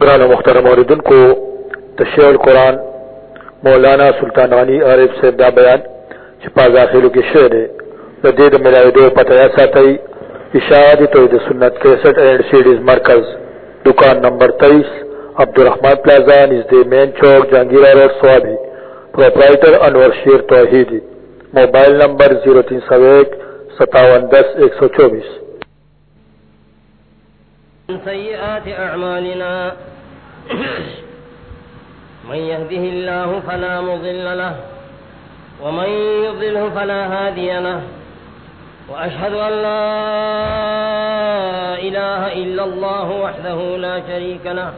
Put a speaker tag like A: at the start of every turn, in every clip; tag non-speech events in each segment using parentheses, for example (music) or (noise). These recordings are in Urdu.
A: قرآن مخترم عوردن کو تشیع القرآن، مولانا سلطان غنی عارف سے دا بیان چپا داخلو کی شعر ردید ملاوی دو پتہ ایسا تی اشاعتی توحید سنت کیسٹ اینڈ سیڈیز مرکز، دکان نمبر تیئیس Abdul Rahman پلازان is the main chowk, Jahangira road Swabi proprietor Anwar Sher Tauheedi. Mobile number zero تین سو ایک، ستاون دس، ایک سو چوبیس۔
B: سيئات أعمالنا. (clears throat) من يهده الله فلا مضل له، ومن يضله فلا هادي له. وأشهد أن لا إله إلا الله وحده لا شريك له.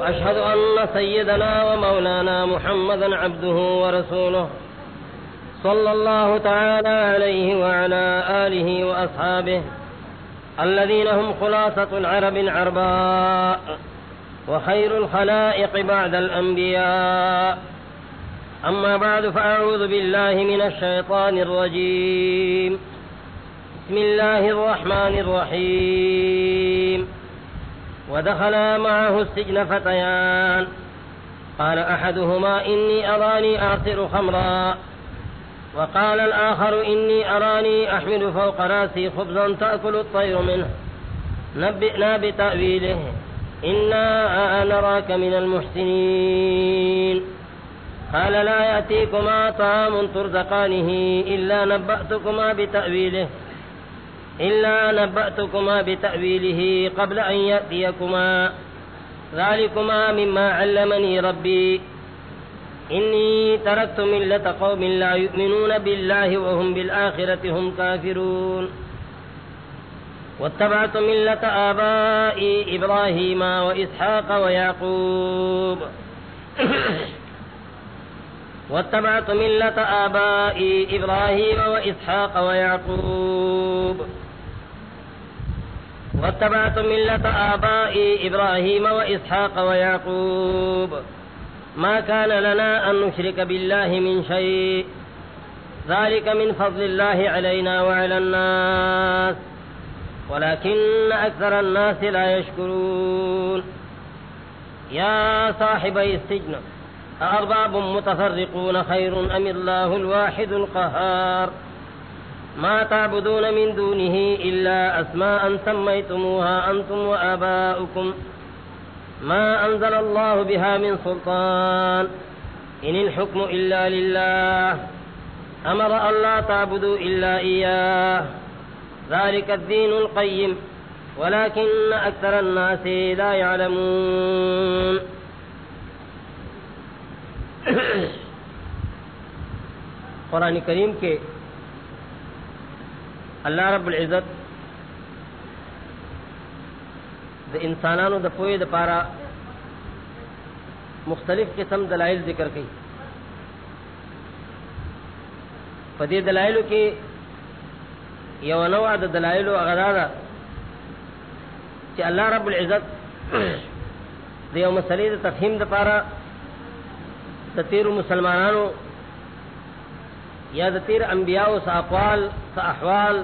B: وأشهد أن سيدنا ومولانا محمدا عبده ورسوله. صلى الله تعالى عليه وعلى آله وأصحابه. الذين هم خلاصة العرب العرباء وخير الخلائق بعد الأنبياء. أما بعد فأعوذ بالله من الشيطان الرجيم. بسم الله الرحمن الرحيم. ودخل معه السجن فتيان. قال أحدهما إني أراني أعصر خمرا. وقال الآخر إني أراني أحمل فوق راسي خبزا تأكل الطير منه. نبئنا بتأويله. إنا نراك من المحسنين. قال لا يأتيكما طعام ترزقانه إلا نبأتكما بتأويله. إلا نبأتكما بتأويله قبل أن يأتيكما. ذلكما مما علمني ربي. إني تركت ملة قوم لا يؤمنون بالله وهم بالآخرة هم كافرون. واتبعت ملة آبائي إبراهيم وإسحاق ويعقوب. (coughs) واتبعت ملة آبائي إبراهيم وإسحاق ويعقوب. واتبعت ملة آبائي إبراهيم وإسحاق ويعقوب. ما كان لنا أن نشرك بالله من شيء. ذلك من فضل الله علينا وعلى الناس. ولكن أكثر الناس لا يشكرون. يا صاحبي السجن، أأرباب متفرقون خير أم الله الواحد القهار؟ ما تعبدون من دونه إلا أسماء سميتموها أنتم وآباؤكم. ما أنزل الله بها من سلطان. إن الحكم إلا لله. أمر أن لا تعبدوا إلا إياه. ذلك الدين القيم. ولكن أكثر الناس لا يعلمون. (coughs) قرآن کریم کے اللہ رب العزت د انسانانو د پوهې د پاره مختلف قسم دلایل ذکر کړي. په دې دلایلو کې یو نوع د دلایلو هغه ده چې الله رب العزت د یو مسلې د تفهیم د پاره د تیرو مسلمانانو یا د تیر انبیاء او اقوال احوال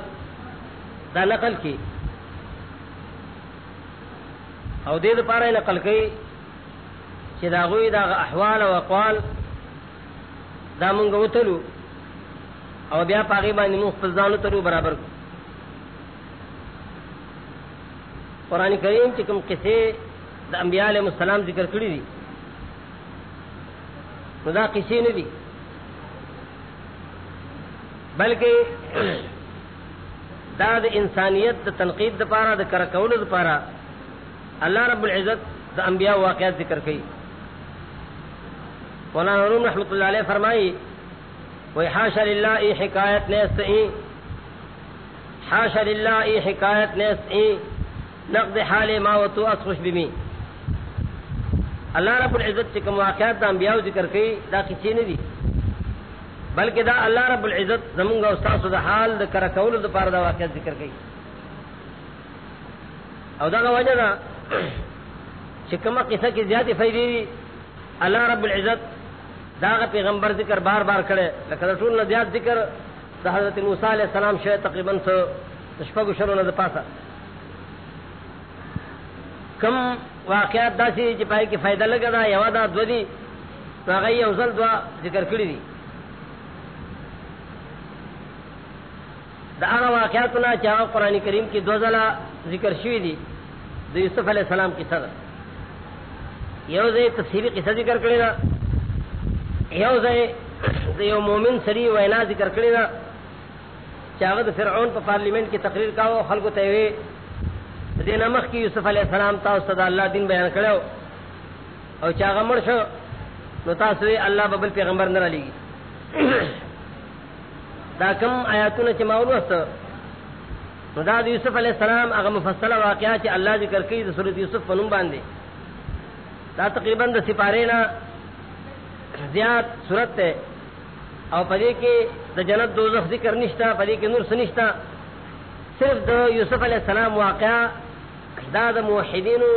B: دا نقل کی او دې لپاره یې نقل کړي چې دا غوي دا احوال او اقوال دا مونږ وتلو او بیا پاغي باندې موږ خپل ځانو ته برابر قرآن کریم چې کوم قصې د انبیاء علیهم السلام ذکر کړی دي، نو دا قصې نه دي. بلکې (clears throat) دا د انسانیت د تنقید د پاره د کرکولو د پاره اللہ رب العزت دا انبیاء واقعات ذکر کی مولانا علوم رحمۃ اللہ علیہ فرمائی وہ حاشا للہ ای حکایت نیست ای، حاشا للہ ای حکایت نیست ای، نقد حال ما و تو اس خوش بمی اللہ رب العزت چکم واقعات دا انبیاء ذکر کی دا کسی نہیں دی بلکہ دا اللہ رب العزت زمونگا استاذ دا حال دا کرکول دا پار دا واقعات ذکر کی او دا وجہ دا چکما قصہ کی زیادہ فائدے دی؟ اللہ رب العزت داغ پیغمبر ذکر بار بار کھڑے لکہ رسول نے زیاد ذکر دا حضرت موسیٰ علیہ السلام شے تقریباً سو شپگو شروع نہ پاسا۔ کم واقعات داسی چې پای کې فائدہ لګا دا یو دا دو دي هغه یو ځل دوا ذکر کړی دي دا هغه واقعاتونه چې هغه قران کریم کې دو ځله ذکر شوی دي د یوسف علی السلام کې سره یو ځای تفصیلی قصه ذکر کړی دا. یو ځای د یو مؤمن سری وینا ذکر کړی دا. چې فرعون په پارلیمنت کې تقریر کاوه خلکو ته وی دې نمخ کې یوسف علی السلام تاسو ته الله دین بیان کړو او چې هغه مړ شو، نو تاسو یې ببل پیغمبر نه لګي (coughs) دا کوم آیاتونه چې ما ورسته نو دا د یوسف علی السلام هغه مفصله واقعات چې الله ذکر کړي د سورۃ یوسف په نوم باندې. دا تقریباً د سپاره نه زیات صورت ته او پدې کې د جنت دوزخ ذکر نشتا پدې کې نور سنشتا صرف د یوسف علی السلام واقعا دا د موحدینو،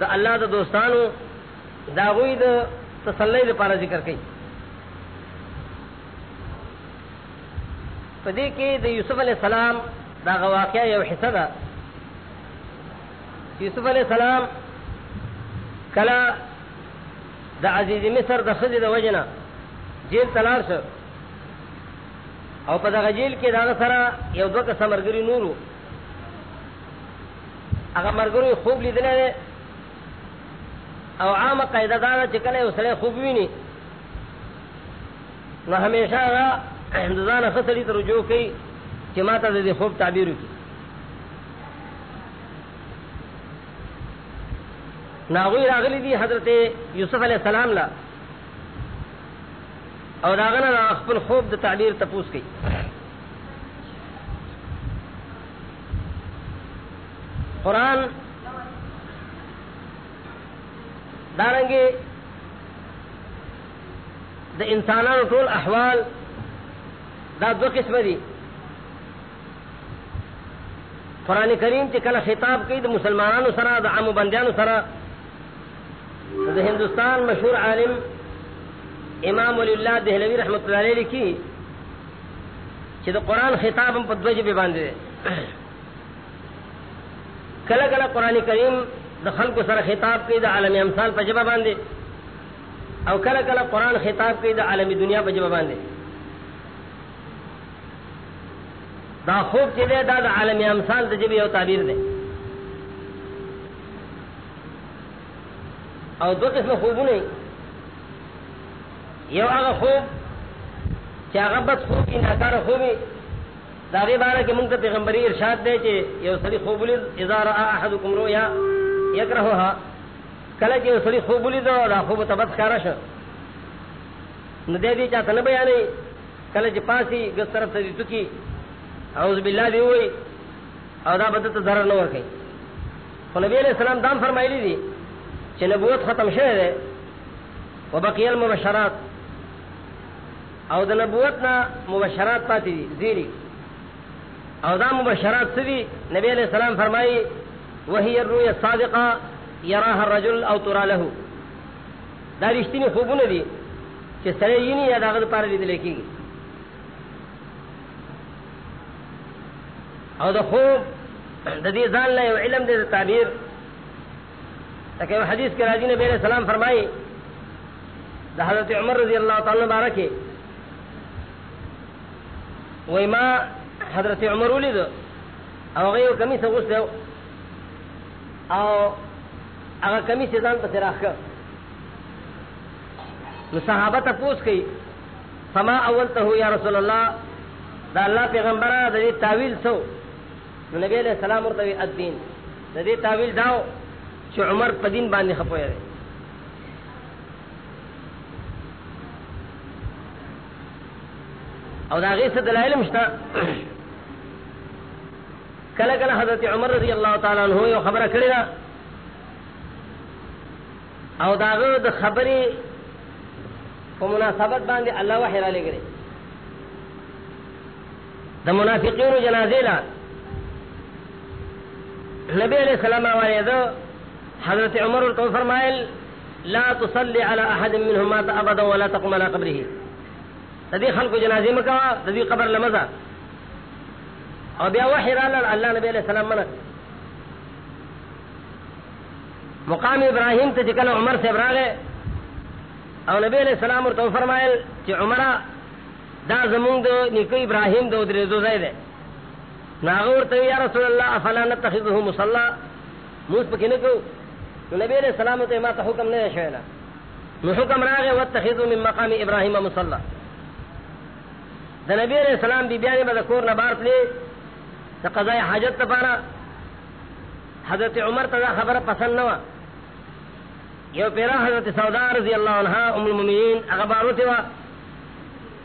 B: د الله د دوستانو، دا غوی د تسلی لپاره ذکر کړي پدې کې د یوسف علی السلام دا واقعا یو حصہ ده. یوسف علی السلام کلا د عزیز مصر د خزې د وجنه جیل تلار شو. او په دغه جیل کې دغه سره یو دوه کس مرګري نورو هغه مرګري خوب لیدل او عامه قاعده دا چې کله یو سره خوب ویني، نو همیشه هغه (clears throat) ځان خسرې ته رجوع کوي چې ماته د خوب تعبیر وکړي ناغوی راغلی دی حضرت یوسف علیہ السلام لا. اور راغنا را خپل خوب د تعبیر تپوس کی. قرآن دارنگی د انسانانو ټول احوال دا دو قسم دي. قرآن کریم چې کله خطاب کوي د مسلمانانو سره د عام بندیانو سره د هندستان مشهور عالم امام ولی الله دهلوی رحمت الله علیه لیکي چې د قران خطاب په دوه جبه باندې کله کله قران کریم د خلکو سره خطاب کوي د عالم امثال په جبه باندې او کله کله قران خطاب کوي د عالمی دنیا په جبه باندې دا خوب چې دا د عالمی امثال د جبه یو تعبیر دی او دو قسم خوبونه یو هغه خوب چې هغه بس خوب کې ناکار خوبي دا غي باره کې مونږ ته پیغمبري ارشاد دی چې یو سړي خوب ولید اذا را احدکم رؤيا يكرهها کله چې یو سړي خوب ولید دا خوب ته بس کار شه نو دې دې چاته نه بیانې کله چې پاسي ګس طرف ته دي کی. اعوذ بالله دی وای او دا بده ته ضرر نه ور کوي خو نبی علیہ السلام دام فرمایلی دي چې نبوت ختم شوه ده وبقي المبشرات. او د نبوت نه مبشرات پاتې دي، زیری. او دا مبشرات سوي نبی علیہ السلام فرمایي وهي الرؤيا الصادقه يراها الرجل او ترى له. دا رښتینی خوبونه دي چې سره یې نه یا دغه لپاره لیدل کېږي او د خوب د دې ځان له علم د تعبیر. لکه حدیث کې راځي نبی علیہ السلام فرمایي د حضرت عمر رضی اللہ تعالی مبارک وای ما حضرت عمر ولید او هغه کمیس غوښته او هغه کمیس ځان په راخ نو صحابه ته پوښ کړي فما اولته یا رسول الله دا الله پیغمبره د دې تعویل سو۔ نو نبی علیہ السلام ورته الدین. د دې تعویل داو چې عمر په دین باندې خپوي دی او دا غي څه دلایل مشته (coughs) کله کله حضرت عمر رضی الله تعالی عنہ یو خبره کړی دا او دا داغه د خبرې په مناسبت باندې الله وحی را لګره د منافقینو جنازې لا نبی علیہ السلام علیه حضرت عمر تو فرمائل، لا تصلي على احد منهم مات ابدا ولا تقم على قبره تدي خلق جنازه مکا تدي قبر لمزا او بیا وحی را الله نبی علیہ السلام منه مقام ابراہیم سے جکل عمر سے ابراغ او نبی علیہ السلام اور تو فرمائل کہ عمرہ، دا زمون دو، نیکو ابراہیم دو در دو زید ناغور تو یا رسول اللہ افلا نتخذه مصلا؟ موس پکې نه کو نبی علیہ السلام ته ما حکم نه شویلا. نو حکم راغه واتخذوا من مقام ابراهيم مصلا. د نبی علیہ السلام بی بیان به کور نه بار پلی ته حاجت لپاره حضرت عمر ته خبر پسند نه یو پیرا حضرت سودا رضی اللہ عنہ ام المؤمنین هغه وا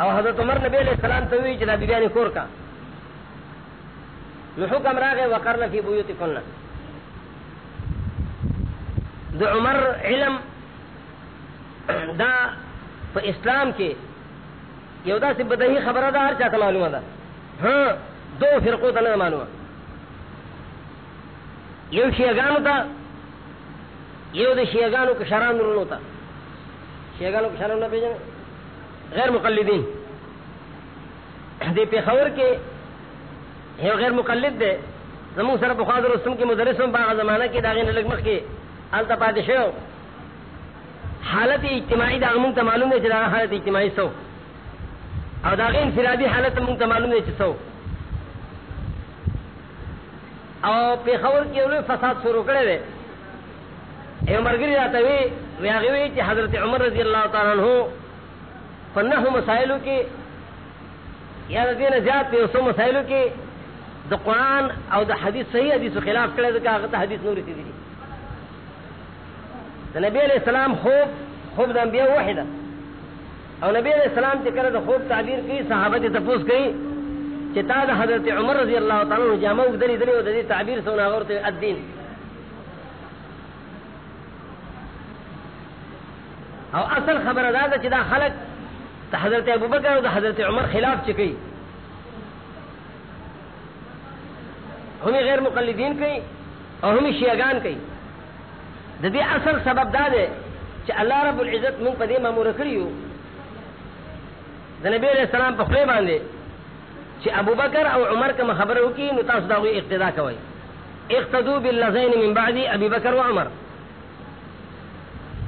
B: او حضرت عمر نبی علیہ السلام ته وی چې دا بیان کور کا. نو حکم راغې وقرن فی بیوتکن د عمر علم دا په اسلام کې یو دا سی بدہی خبر دا ہر چاہتا معلوم دا ہاں دو فرقو تا نہ معلوم یو شیعگانو تا یو دا شیعگانو کشران رونو تا شیعگانو کشران نہ پیجن غیر مقلدین۔ دے پیخور کے یو غیر مقلد دے، زمون سر بخاد رسم کی مدرسوں باغ زمانہ کی داغین لگمخ کے آلتا پادشو حالت اجتماعی دا امون تا معلوم دے چلا حالت اجتماعی سو او داغی انفرادی حالت مونگ تا معلوم دے چسو او پیخور کی اولو فساد شروع کرے دے ایو مرگری جاتا وی ویاغیوی چی حضرت عمر رضی اللہ تعالیٰ عنہ فنہو مسائلو کی یا دین زیاد پی اسو مسائلو کی دا قرآن او دا حدیث صحیح حدیث و خلاف کرے دا کہ حدیث نوری سی دی. دا نبی علیہ السلام خوب خوب دا انبیاء وحیدہ. او نبی علیہ السلام تے کرے خوب تعبیر کی، صحابہ تے تپوس کی کہ تا دا حضرت عمر رضی اللہ تعالی عنہ جامع دری دری و دی تعبیر سونا غور الدین. او اصل خبر ادا دا چدا خلق تا حضرت ابو بکر و دا حضرت عمر خلاف چکی۔ ہمیں غیر مقلدین کئی اور ہمیں شیعگان کئی دا دی اصل سبب دا دے کہ اللہ رب العزت من پدے مامور کریو۔ نبی علیہ السلام پخلے باندھے کہ ابو بکر او عمر کا خبر ہو کی نتاس دا ہوئی اقتدا کوئی اقتدو باللزین من بعدی ابی بکر و عمر۔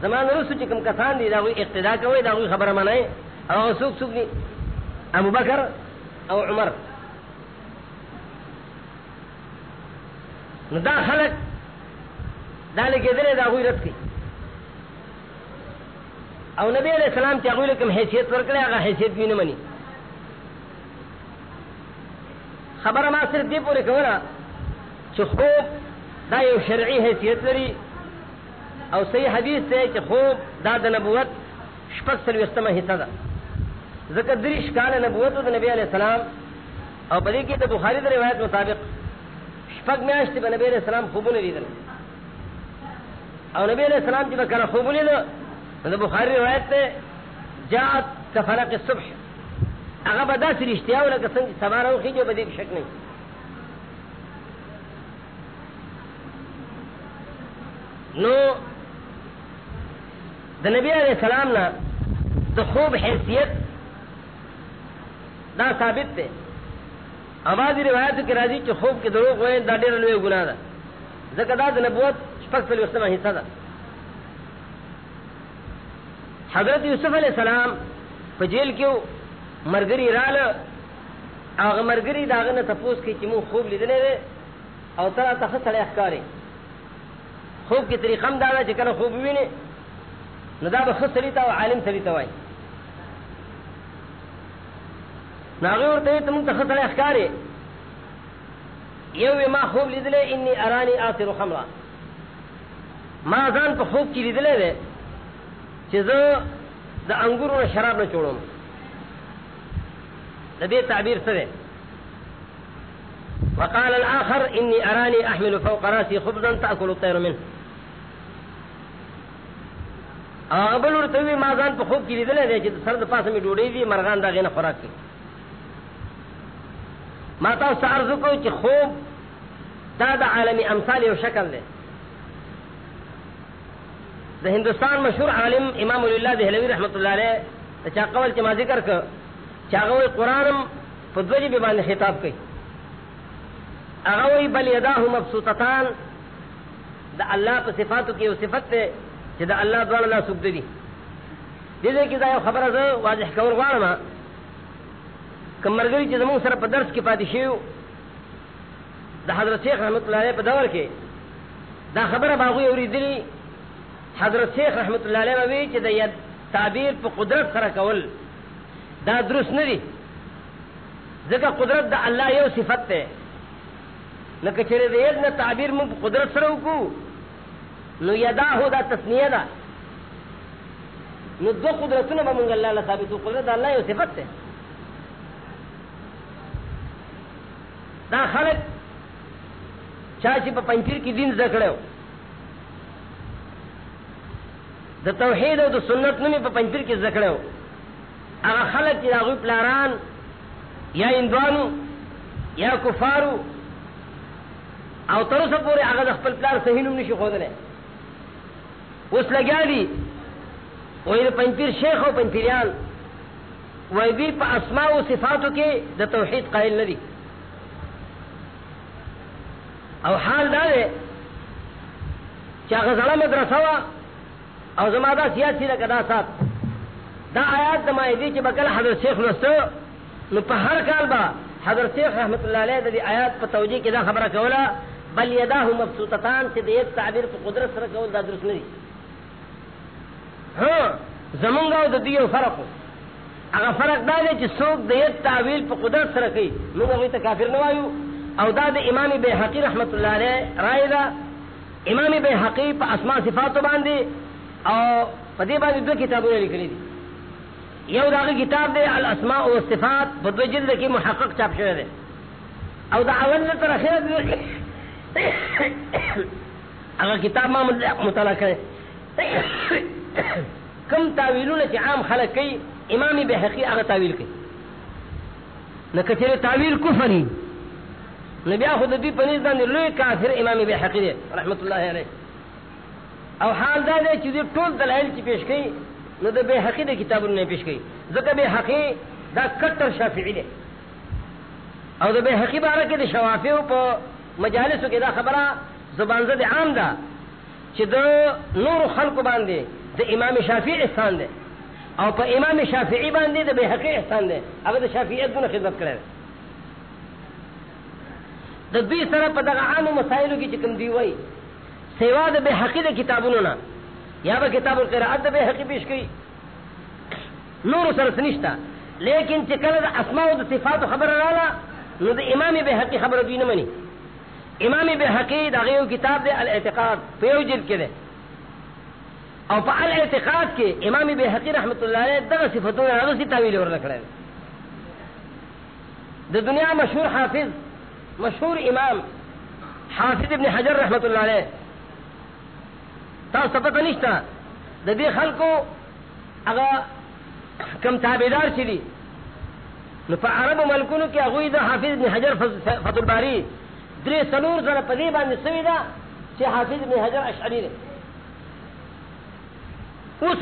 B: زمان رسو چکم کسان دی دا ہوئی اقتدا کوئی دا ہوئی خبر منائے او سوک سوک دی ابو بکر او عمر. نو دا خلق دا لکے دلے دا ہوئی رد کی او نبی علیہ السلام چاہوی لکم حیثیت ورکڑے آگا حیثیت بھی نمانی خبر ما صرف دی پورے کولا چھ خوب دا یو شرعی حیثیت لری او صحیح حدیث سے چھ خوب دا دا نبوت شپک سلوستمہ حصہ دا ذکر دری شکال نبوت دا نبی علیہ السلام او پدی کی دا بخاری دا روایت مطابق شپک میں آشتی با نبی علیہ السلام خوبو نے لیدن او نبی علیہ السلام جب کنا خوبو لیدن دا بخاری روایت تے جاعت کفلق الصبح. اگر بدا سر اشتیاو لکا سبارا ہوں خیجو بدی شک نہیں نو دا نبی علیہ السلام نا دا خوب حیثیت دا ثابت تے آبادی روایت کی راضی چی خوب کے دروغ ہوئے دا دیر لوے گناہ دا ذکر دا دا نبوت شپک سلی وستمہ حصہ دا حضرت یوسف علیہ السلام په جیل کې مرګري رااله هغه مرګري داغه نه تپوس کې چې مو خوب لیدلې ده او ترا ته سړی ښکاری خوب کې طریقه هم دا چې کله خوب ویني نو دا به خسرې او عالم سړی ته وای ناغه ورته ته مونږ ته سړی یو ما خوب لیدلې انی ارانی آثر خمرا. ما ځان په خوب کې لیدلې ده چې زه د انګورو شراب نه جوړوم د دې تعبیر څه دی؟ وقال الاخر اني اراني احمل فوق راسي خبزا تاكل الطير منه. اغبل ورته ما ځان په خوب کې لیدل دی، چې سر د پاسه می ډوډۍ دی مرغان دا غنه خوراک کوي. ما تاسو عرض کوم چې خوب دا د عالمي امثال یو شکل دی. د ہندوستان مشہور عالم امام اللہ دہلوی رحمۃ اللہ علیہ چا قول چما ذکر کر چاغوی قرآن فدوجی بے باندې خطاب کئی اغوی بل یداہ مبسوطتان دا اللہ پا صفاتو کی صفت تے چی دا اللہ دوان اللہ سکت دی دیدے کی دا یو خبر از واضح کور غوارما کم مرگوی چی زمون سر پا درس کی پاتی شیو دا حضرت شیخ رحمت اللہ علیہ پا دور کے دا خبر باغوی اوری دلی حضرت شیخ رحمت اللہ علیہ وی چی دا ید تعبیر پا قدرت سر کول دا درست ندی ذکر قدرت دا اللہ یو صفت تے لکه چې د ید نه تعبیر مونږ قدرت سره وکړو. نو یدا هو دا تسنیه ده. نو دو قدرتونه به مونږ الله له ثابتو قدرت الله یو صفت ده دا خلق چا چې په پنځیر کې دین زکړو د توحید او د سنت نه په پنځیر کې زکړو هغه خلق چې هغه پلاران یا اندوانو یا کفارو او تر اوسه پورې هغه د خپل پلار صحیح نوم نشي خوذله اوس لګیا دي وې د پنځپیر شیخ او پنځپیران وې دې په اسماء او صفاتو کې د توحید قائل نه دي. او حال دا دی چې هغه ځله وا او زما دا سیاسي دا کدا صاحب. دا آیات د مایدی چې بکل حضرت شیخ لوستو، نو په هر کال با حضرت شیخ رحمت اللہ علیہ دا دی آیات په توجیه کې دا خبره کوله، بل یداه مبسوطتان چې د یک تعبیر په قدرت سره کول دا درست نه دي. ها، زمونږ او د دې فرق دا دی چې څوک د یک تعبیر په قدرت سره کوي، موږ هغه ته کافر نه وایو. او دا د امام بیهقی رحمت الله علیه رائے دا. امام بیهقی په اسماء صفات باندې او په دې باندې دوه کتابونه لیکلي دي یو داغه کتاب دی الاسماء و صفات په دوه جلد کې محقق چاپ شوی دی او دا اول تر اخره هغه کتاب ما مطالعه کړی کم تعویلونه چې عام خلک کوي امام بهقي هغه تعویل کوي نه کچره تعویل کفري نبی اخو د دې پنځ باندې لوی کافر امام بهقي دی رحمت الله علیه. او حال دا دی چې ټول دلایل چې پیش کړي، نو د بهقي د کتابونو نه پیش کړي. ځکه بهقي دا کټر شافعي دی. او د بهقي باره کې د شوافیو په مجالسو کې دا خبره زبان زد عام ده چې د نور خلق باندې د امام شافعي احسان ده او په امام شافعي باندې د بهقي احسان ده هغه د شافعیت دونه خدمت کړی د دوی سره په دغه عام مسایلو کې چې کوم دی وای سیوا د بهقي د کتابونو نه، یا به کتاب القراءت د بهقي پیش کړي. نور سره سنشتا لیکن چې کله د اسماء او د صفات خبر رااله نو د امام بهقي خبره دوی نه مني. امام بحقی دا غیو کتاب دے الاعتقاد پیو جلد کے دے او پا الاعتقاد کے امام بحقی رحمت اللہ علیہ دا صفتوں نے رضا سی تاویل اور لکھڑے دا دنیا مشہور حافظ مشہور امام حافظ ابن حجر رحمت اللہ علیہ۔ تا سپتا نشتا۔ دا دی خلقو اگا کم تابدار چلی۔ نو پا عرب ملکونو کی اگوی دا حافظ ابن حجر فتح الباری۔ درې سلور زره په دې باندې سوي ده حافظ ابن حجر اشعری دی اوس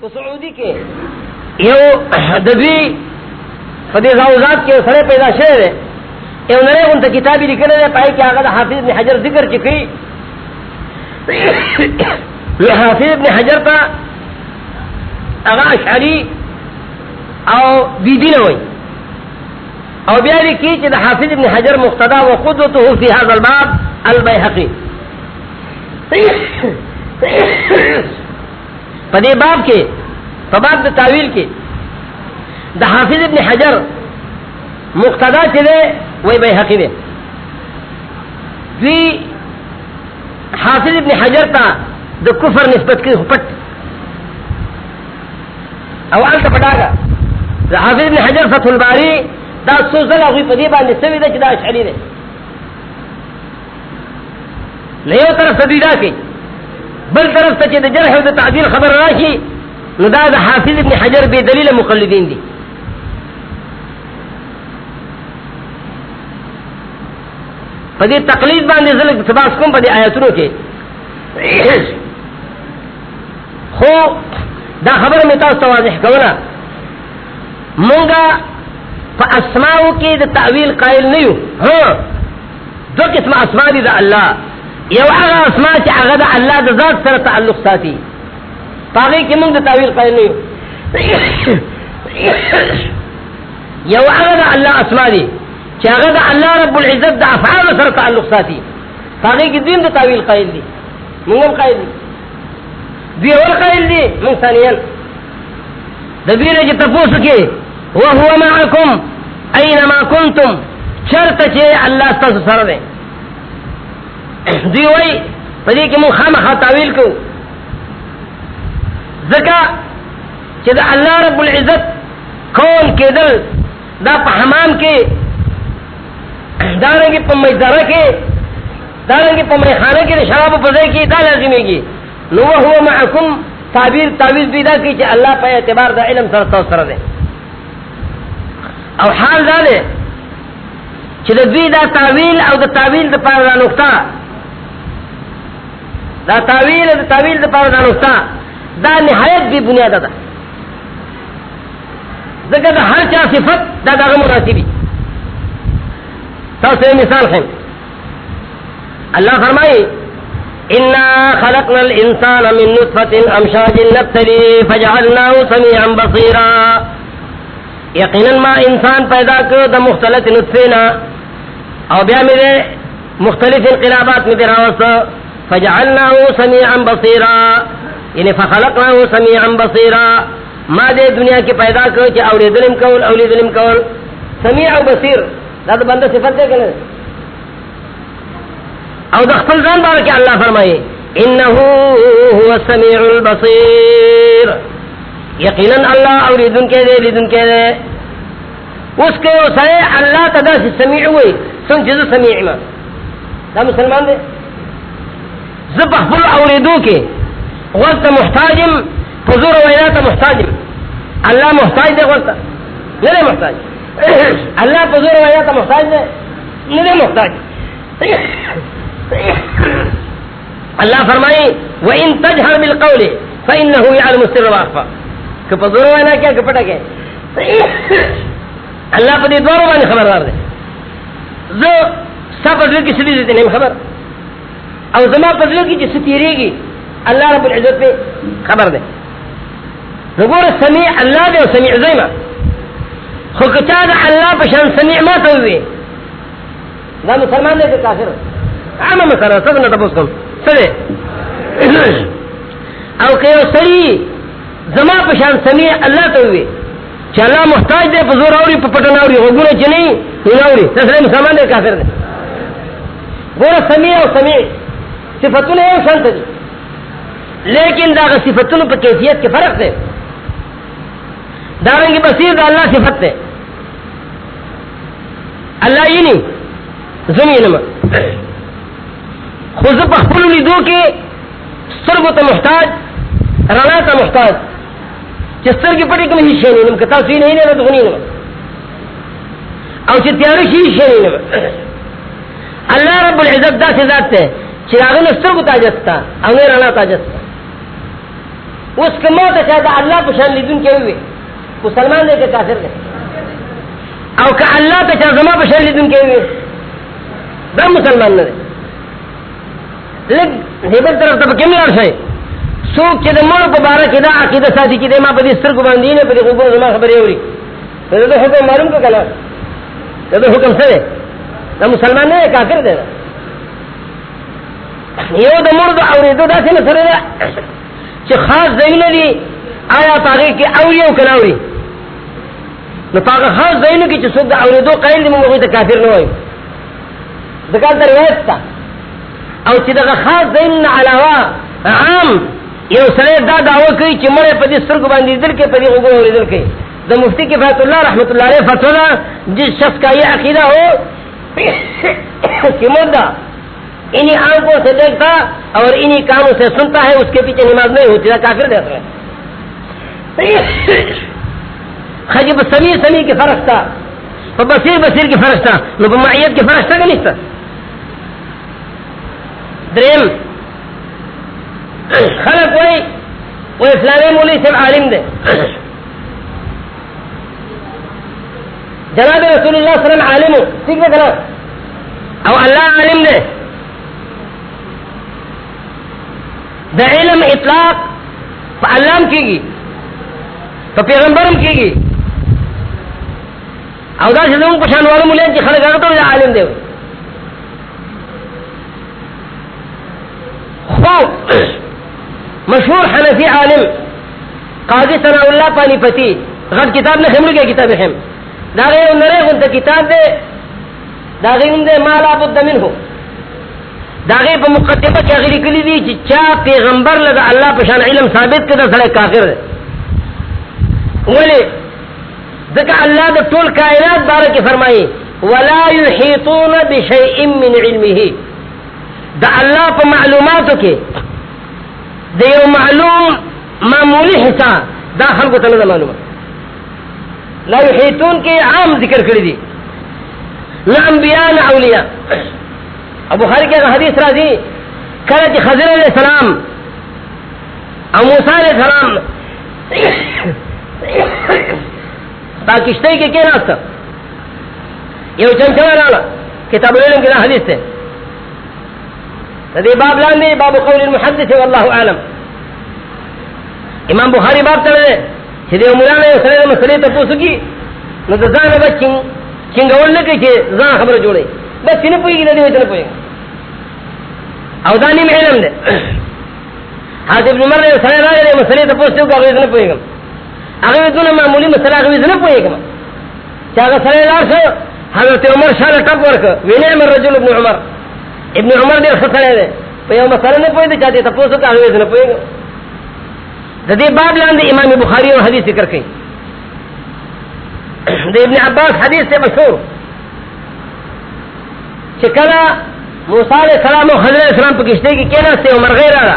B: په سعودي کې یو د دې په دې زاوزات کې سره پیدا شوی دی یو نړۍ غونته کتابي لیکلی دی پای کې هغه د حافظ ابن حجر ذکر چې کوي نو حافظ ابن حجر ته هغه اشعری او بيدینه وایي او بیا لکی چې د حافظ ابن حجر مقتدا و قدوته فی هذا الباب البیهقی په دې باب کې په باب د تعویل کې حافظ ابن حجر مقتدا چې دی وای بیهقی دی دوی حافظ ابن حجر ته د کفر نسبت کوي پټ او انت پټاګه د حافظ ابن حجر فتح الباری دا سو زل هغه په دې باندې سوي دا اشعری ده له یو طرف ته دا کوي بل طرف ته چې د جرح او د تعدیل خبر راشي نو دا د حافظ ابن حجر به دلیل مقلدین دي په دې تقلید باندې زل اقتباس کوم په دې آیاتونو کې. خو دا خبره مې تاسو ته واضح کوله. مونږه په اسماو کې د تعویل قائل نه یو. ها؟ دو قسم اسما دی دا اللہ یو هغه اسما چې هغه د الله د ذات سره تعلق ساتي. پاګه کې موږ د تعویل قائل نه (coughs) یو. هغه د الله اسما دي. چې هغه د رب العزت د افعال سره تعلق ساتي. پاګه کې دین د تعویل قائل دي موږ هم قائل دي دی ور قائل دي موږ ثانيا د دې چې تاسو کې، وهو معكم اينما كنتم شرط چې الله تاسو سره دی. دی وای پدې کې مون خامخا تعویل کو زکا چې دا الله رب العزت کون کې دل دا په حمام کې دارنګ په میدره کې دارنګ په میخانه کې شراب په ځای کې دا لازميږي نو هو معکم، تعبیر، تعویذ پیدا کی چې الله په اعتبار د علم سره تاسو سره دی او حال دا دی چې د دوی دا تعویل او د تعویل د پاره نقطه دا تعویل دا تعویل دا پاره دا نقطه دا نهایت بی بنیاد ده ځکه دا هر چا صفت، دا دا دغه مناسبی تاسو مثال خیم الله فرمایي إنا خلقنا الإنسان من نطفة أمشاج نبتلي فجعلناه سميعا بصيرا. یقینا ما انسان پیدا کر د مختلف نطفینا او بیا میرے مختلف انقلابات میں راوستا فجعلناه سميعا بصيرا۔ یعنی فخلقناه سميعا بصيرا۔ ما دے دنیا کی پیدا کر چ اوری ظلم کول اولی ظلم کول سمیع او بصیر۔ دا د بندہ صفت دے کنه او د خپل ځان بار کې الله فرمایي انه هو السميع البصير یقینا الله اوریدن کې دے لیدن کې دے۔ اس کے سره الله تدا سے سمیع وي څنګه سمیع ما۔ دا مسلمان دے۔ زبح فل اوریدو کے غلط محتاجم، حضور وینا تا محتاجم۔ اللہ محتاج دے غلط نہیں محتاج۔ اللہ حضور وینا تا محتاج دے نہیں محتاج۔ اللہ فرمائی، وَإِن تَجْهَرْ بِالْقَوْلِ فَإِنَّهُ يَعْلَمُ السِّرَّ وَأَخْفَى کہ حضور وینا کیا کہ پٹا کہ اللہ پر یہ دوروں میں خبردار دے۔ جو سب ازل کی سلی دیتے نہیں خبر۔ او زما پزلو کی جس تیری گی، اللہ رب العزت پہ خبر دے۔ نگور سمیع، اللہ دے و سمیع زیمہ۔ خوکچا دا اللہ پشان سمیع ما ہوئے دا مسلمان دے کہ کافر؟ عام مسئلہ سب نہ تبوس کم سدے (coughs) او کہ سری زما پشان سمیع اللہ تو ہوئے چې الله محتاج دی، په زور اوري، په پټن اوري وګوره چې نه نه اوري. مسلمان دی کافر دی؟ ګوره سمیع او سمیع صفتونه یو شان دي. لیکن دا صفتونو په کیفیت کې فرق دی. دا رنګ بصیر دا الله صفت ده الله یې نه زمینه ما خو زه په خپل لیدو کې سترګو ته محتاج رڼا ته محتاج۔ چې سترګې پټې کوم هیڅ شی نه نم، کتا سوی نه نه دغنی نه او چې تیار شي شي نه الله رب العزت دا سے ذات ته چې هغه سترګو ته اجستا او نه رڼا ته اجستا اوس کما ته چې دا الله په شان لیدون کې وي مسلمان دی که کافر دی او که الله ته چې زما په شان لیدون کې وي دا مسلمان نه دی لګ دې طرف ته کوم لار شي څوک چې د مړو په باره کې دا عقیده ساتي چې د ما په دې سترګو باندې نه په دې غوږونو زما خبرې اوري دا د حکم معلوم کو کله دا د حکم څه دا مسلمان نه دی کافر دی یو د مړو د اورېدو داسې نه سره ده چې خاص ځایونه دي آیا پاغې کې اوري او کنه اوري نو پاغه خاص ځایونه کې چې څوک د اورېدو قایل دي موږ هغوی ته کافر نه وایو ځکه دا روایت ده او چې دغه خاص ځایونه علاوه عام یو سره دا دعوه کوي چې مړ په دې سترګو باندې دل کې په دې وګورو اوریدل کوي د مفتی کفایت الله رحمت الله علیه فتوا جس شخص کا یہ عقیدہ ہو کہ مردہ انہی آنکھوں سے دیکھتا اور انہی کاموں سے سنتا ہے، اس کے پیچھے نماز نہیں ہوتی کافر دیتا ہے۔ خجب سمیر سمیر کی فرق تھا بصیر بصیر کی فرق تھا معیت کی فرق تھا کہ نہیں تھا دریم. خلق وہی وہ اسلامی مولی سے عالم دے. جناب رسول اللہ صلی اللہ علیہ وسلم عالم ہو. ٹھیک ہے جناب؟ او الله عالم دی د علم اطلاق په علام کیږي په پیغمبرم کیږي او دا چې زموږ په شان والو مولین چې عالم دی خو مشهور حنفی عالم، قاضی ثناء الله پانی پتی غټ کتاب نه خمر کې کتاب هم دا غي نره کتاب دی دا غي هم مالا بد منه دا غي په مقدمه کې غري کلی دي چې چا پیغمبر لږ الله په شان علم ثابت کړه سره کافر دی ولی ذکر اللہ دا طول کائنات بارے کی فرمائی، ولا يحيطون بشيء من علمه۔ دا اللہ پا معلوماتو کے، دا یو معلوم معمولی حصہ، دا خلقو تنظر معلومات۔ لا يحيطون کے عام ذکر کری دی۔ نہ انبیاء، نہ اولیاء۔ ابو خاری کے حدیث را دی کرت خضر علیہ السلام او موسیٰ علیہ السلام پاکشتے کے کیا ناستا یہ چمچما لانا کتاب العلم کی حدیث سے تدی باب لاندے باب قول المحدث والله اعلم امام بخاری باب چلے دے چھے چھدی مولانا یہ سرے مسئلے تو پوسو کی نو تو زان با چنگ چنگول نہ کہ زان خبر جوڑے بس چنہ پوئی گی ندی ہوئی چنہ پوئی گا او دانی میں علم دے حاضر ابن عمر نے سرے رائے مسئلے تو پوسو کا غیر نہ پوئی گا هغه دونه معمولی مسله هغه نه پوهیږم چې هغه سره لار شو حضرت عمر شاله ټپ ورک وینه مر رجل ابن عمر۔ ابن عمر دې خسره ده په یو مسله نه پوهیږي چې تاسو ته هغه نه پوهیږم د دې باب لاندې امام بخاری او حدیث ذکر کړي (clears throat) د ابن عباس حدیث سے مشهور چې کله موسی علیہ السلام او خضر علیہ السلام په کشته کې کېناسته عمر غیر را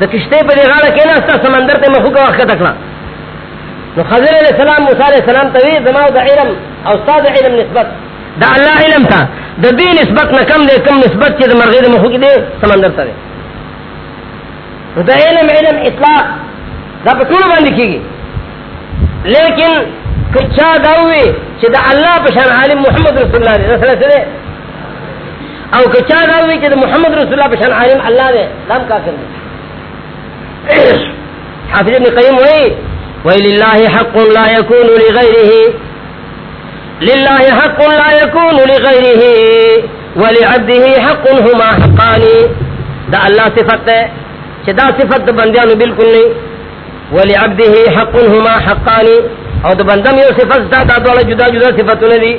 B: د کشته په دې غاړه کېناسته سمندر ته مخوګه وخت تکړه نو خضر علیہ السلام، موسی علیہ السلام ته وی، زما د علم او استاد علم نسبت. دا الله علم تا د دې نسبت نه کم دی، کم نسبت چې د مرغې د مخ کې دی، سمندر ته نو د علم علم اطلاق دا په ټول باندې کیږي. لیکن کچا دا وی چې د الله په شان عالم محمد رسول الله دی رسول الله او کچا دا وی چې د محمد رسول الله په شان عالم الله دی دام کافر دی. (coughs) حافظ ابن قیم وی ولله حق لا يكون لغيره لله حق لا يكون لغيره ولعبده حق هما حقان دا الله صفت ہے کہ دا صفت بندیاں بالکل نہیں ولعبده حق هما حقان او دا بندم یو صفت دا دا دولا جدا جدا صفت ندی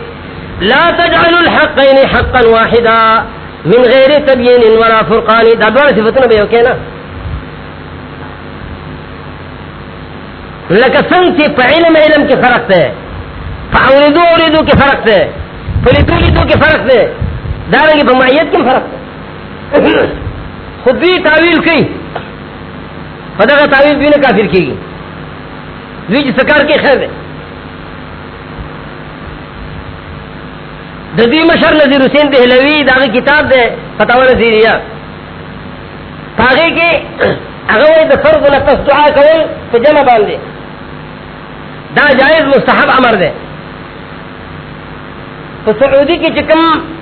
B: لا تجعلوا الحقين حقا واحدا من غیر تبیین ولا فرقان دا دولا صفت نبی اوکے نا لکه څنګه چې په علم علم کې فرق ده په اوریدو اوریدو کې فرق ده په لیدو لیدو کې فرق ده دا رنګه په معیت کې فرق ده (coughs) خو دوی تعویل کوي. په دغه تعویل دوی نه کافر کېږي دوی سکار کې خیر ده د دې مشر نذیر حسین دهلوی دا کتاب ده فتاوا نذیریه هغه کې (coughs) هغه وایي د فرض نه دعا کول په جمع باندې. دا جائز مستحب امر دے۔ تو سعودی کی چکم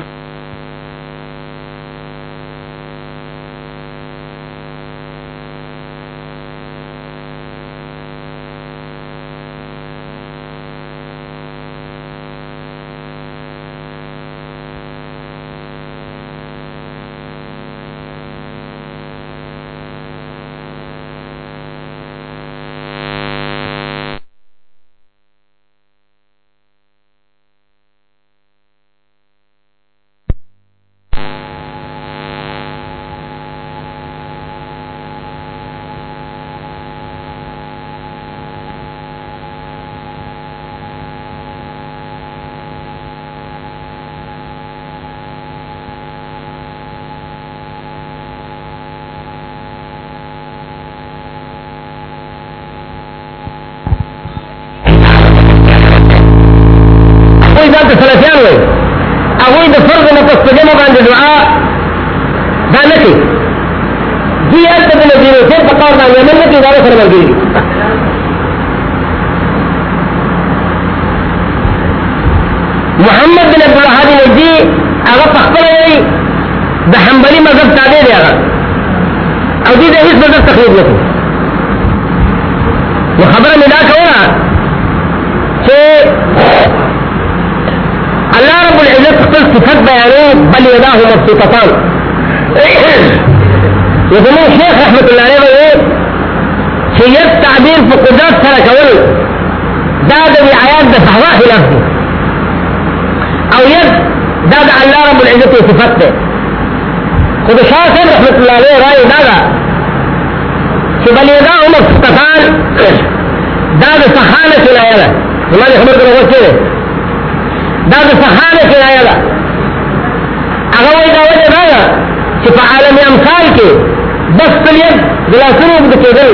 B: سلفیان وای هغه د فرض نه پس په جمع باندې دعا. دا نه کوي دوی هلته د نبی رسول په قول باندې عمل نه کوي دا سره ملګري محمد بن عبد الوهاب نجدي هغه په خپل د حنبلی مذہب تابع دی هغه او دې د هیڅ مذهب تقلید نه کوي نو خبره مې دا کوله چې الله رب العزت خپل صفت بیانوي بل ادا یداه مبسوطتان وزمون شیخ رحمت الله علیه وایي چې تعبیر په قدرت سره کول دا د رعایت د صحوا خلاف دی او ید دا د الله رب العزت صفت ده خود شاہ صاحب رحمت اللہ علیہ رائے دا دا چې بل یدا هم مستفان دا د سخانه کنایه ده زما دې خبر کړو چې دا د سخانه کنایه ده هغه وایي دا وجه دا ده چې په عالم امثال کې بس پلیت بلاسونو د کېدل.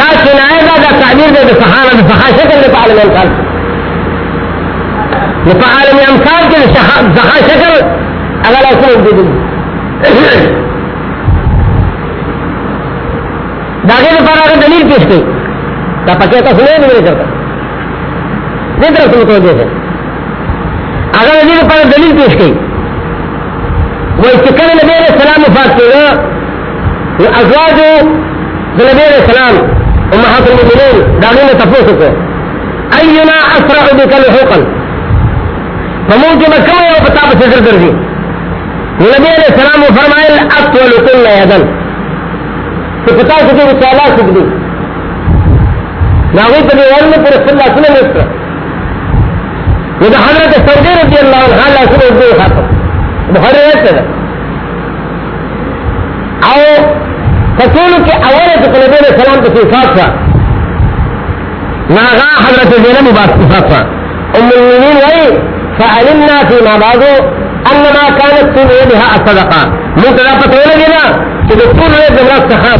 B: دا کنایه ده، دا تعبیر دی د سخانه د سخا شکل دی په عالم امثال نو په عالم امثال کې د سخا شکل هغه لاسونو د داغے پر اگر دلیل پیش کی دا پکے کا سنے نہیں کرتا نہیں طرف سے متوجہ ہے اگر دلیل پر دلیل پیش کی وہ چکن نبی علیہ السلام وفات کے گا وہ ازواج نبی علیہ السلام امہات المؤمنین داغے میں تفوس کو اینا اسرع بک لحوقا؟ فممکن کم ہے وہ بتا بسر درجی نبی علیہ السلام وہ فرمائے اطول کل یدن کہ پتا سکے وہ چالا سکتی ناوی پر دیوال میں پورے صلی اللہ علیہ وسلم وہ حضرت سعودی رضی اللہ عنہ اللہ سے اردو خاطر بخاری روایت ہے او فکول کے اول کے نبی علیہ السلام کو صفات تھا ناغا حضرت زینب بات صفات تھا ام المؤمنین وہی فعلمنا فيما بعد ان ما كانت في يدها الصدقه من ترى فتوى لنا چې د ټول له دمرات څخه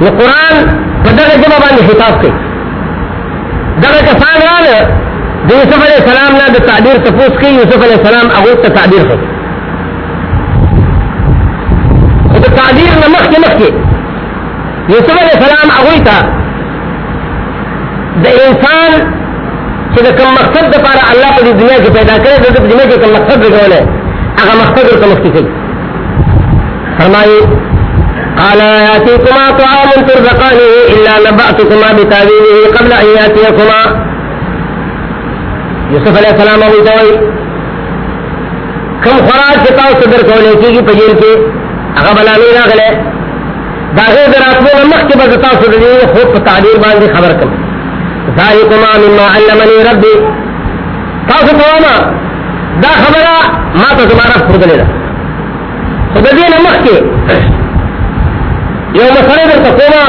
B: نو قران په دغه جمع باندې خطاب کوي دغه کسان راغله د یوسف علی السلام نه د تعبیر تفوس کوي یوسف علی السلام هغه ته تعبیر کوي خو د تعبیر نه مخکې مخکې یوسف علی السلام هغه ته د انسان چې د کوم مقصد لپاره الله په دنیا کې پیدا کړی د دنیا کې کوم مقصد لګولې هغه مقصد ورته مخکې کوي فرمایي قال ياتيكما طعام ترزقانه الا نباتكما بتاويله قبل ان ياتيكما یوسف علیہ السلام ابو توي کم خوراک چې تاسو درکولې کېږي په جیل کې هغه بلانې راغله دا غیر دراتو مخکې به تاسو د دې خو په تعبیر باندې خبر کړم ذالکما مما علمني ربي تاسو ته دا خبره ما ته زما رب فرضلې ده خو د دې نه مخکې یو مسله درته کومه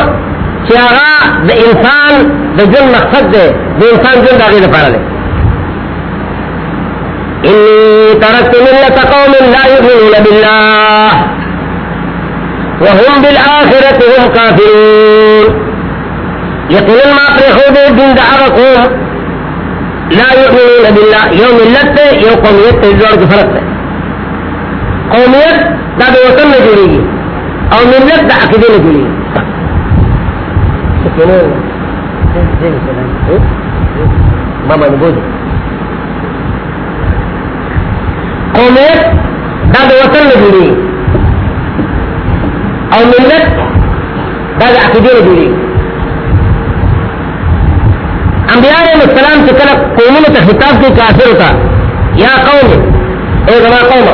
B: چې هغه د انسان د ژوند مقصد دی د انسان ژوند هغې لپاره دی إني تركت ملة قوم لا يؤمنون بالله وهم بالآخرة هم كافرون يقول ما فرحوا بالدين دعوكم لا يؤمنون بالله يوم ملت يوم قوميت تجوار كفرت قوميت دا د وطن نه جوړیږي او ملت د عقیدې نه جوړیږي ما باندې بوځي قومیت دا د وطن نه جوړي او ملت دا د عقیدې نه جوړي انبیاء علیهم السلام چې کله قومونو ته خطاب کوي کافر ته یا قوم اے زما قوم.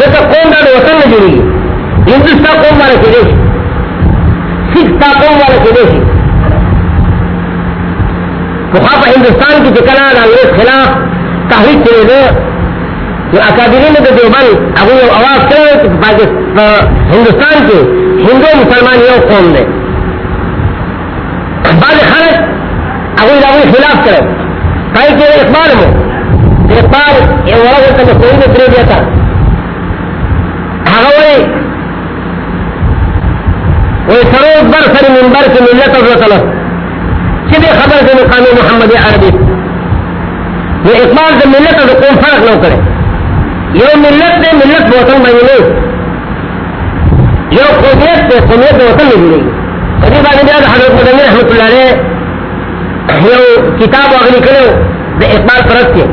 B: ځکه قوم دا د وطن نه جوړي هندوستان قوم والا کېدې شي سکھ تا قوم والا کېدې شي پخوا په هندوستان کې چې کله د انګریز خلاف تحریک کړی دی نو اکابرین د دیوبند هغه یو اواز کړی چې په مسلمان یو قوم دی بعض خلک هغه د خلاف کړی پای کې اقبال مو۔ اقبال یو ورځ ته دیتا۔ هغه وایي بر سر منبر کی ملت حضرت اللہ چې دې خبر دې مقام محمدي عربي نو اقبال د ملت د قوم فرق نه کړي یو ملت دې ملت د وطن باندې نه یو قومیت دې قومیت د وطن نه جوړيږي په دې باندې بیا حضرت مدني رحمت الله علیه یو کتاب واغلی کړو د اقبال پرست کې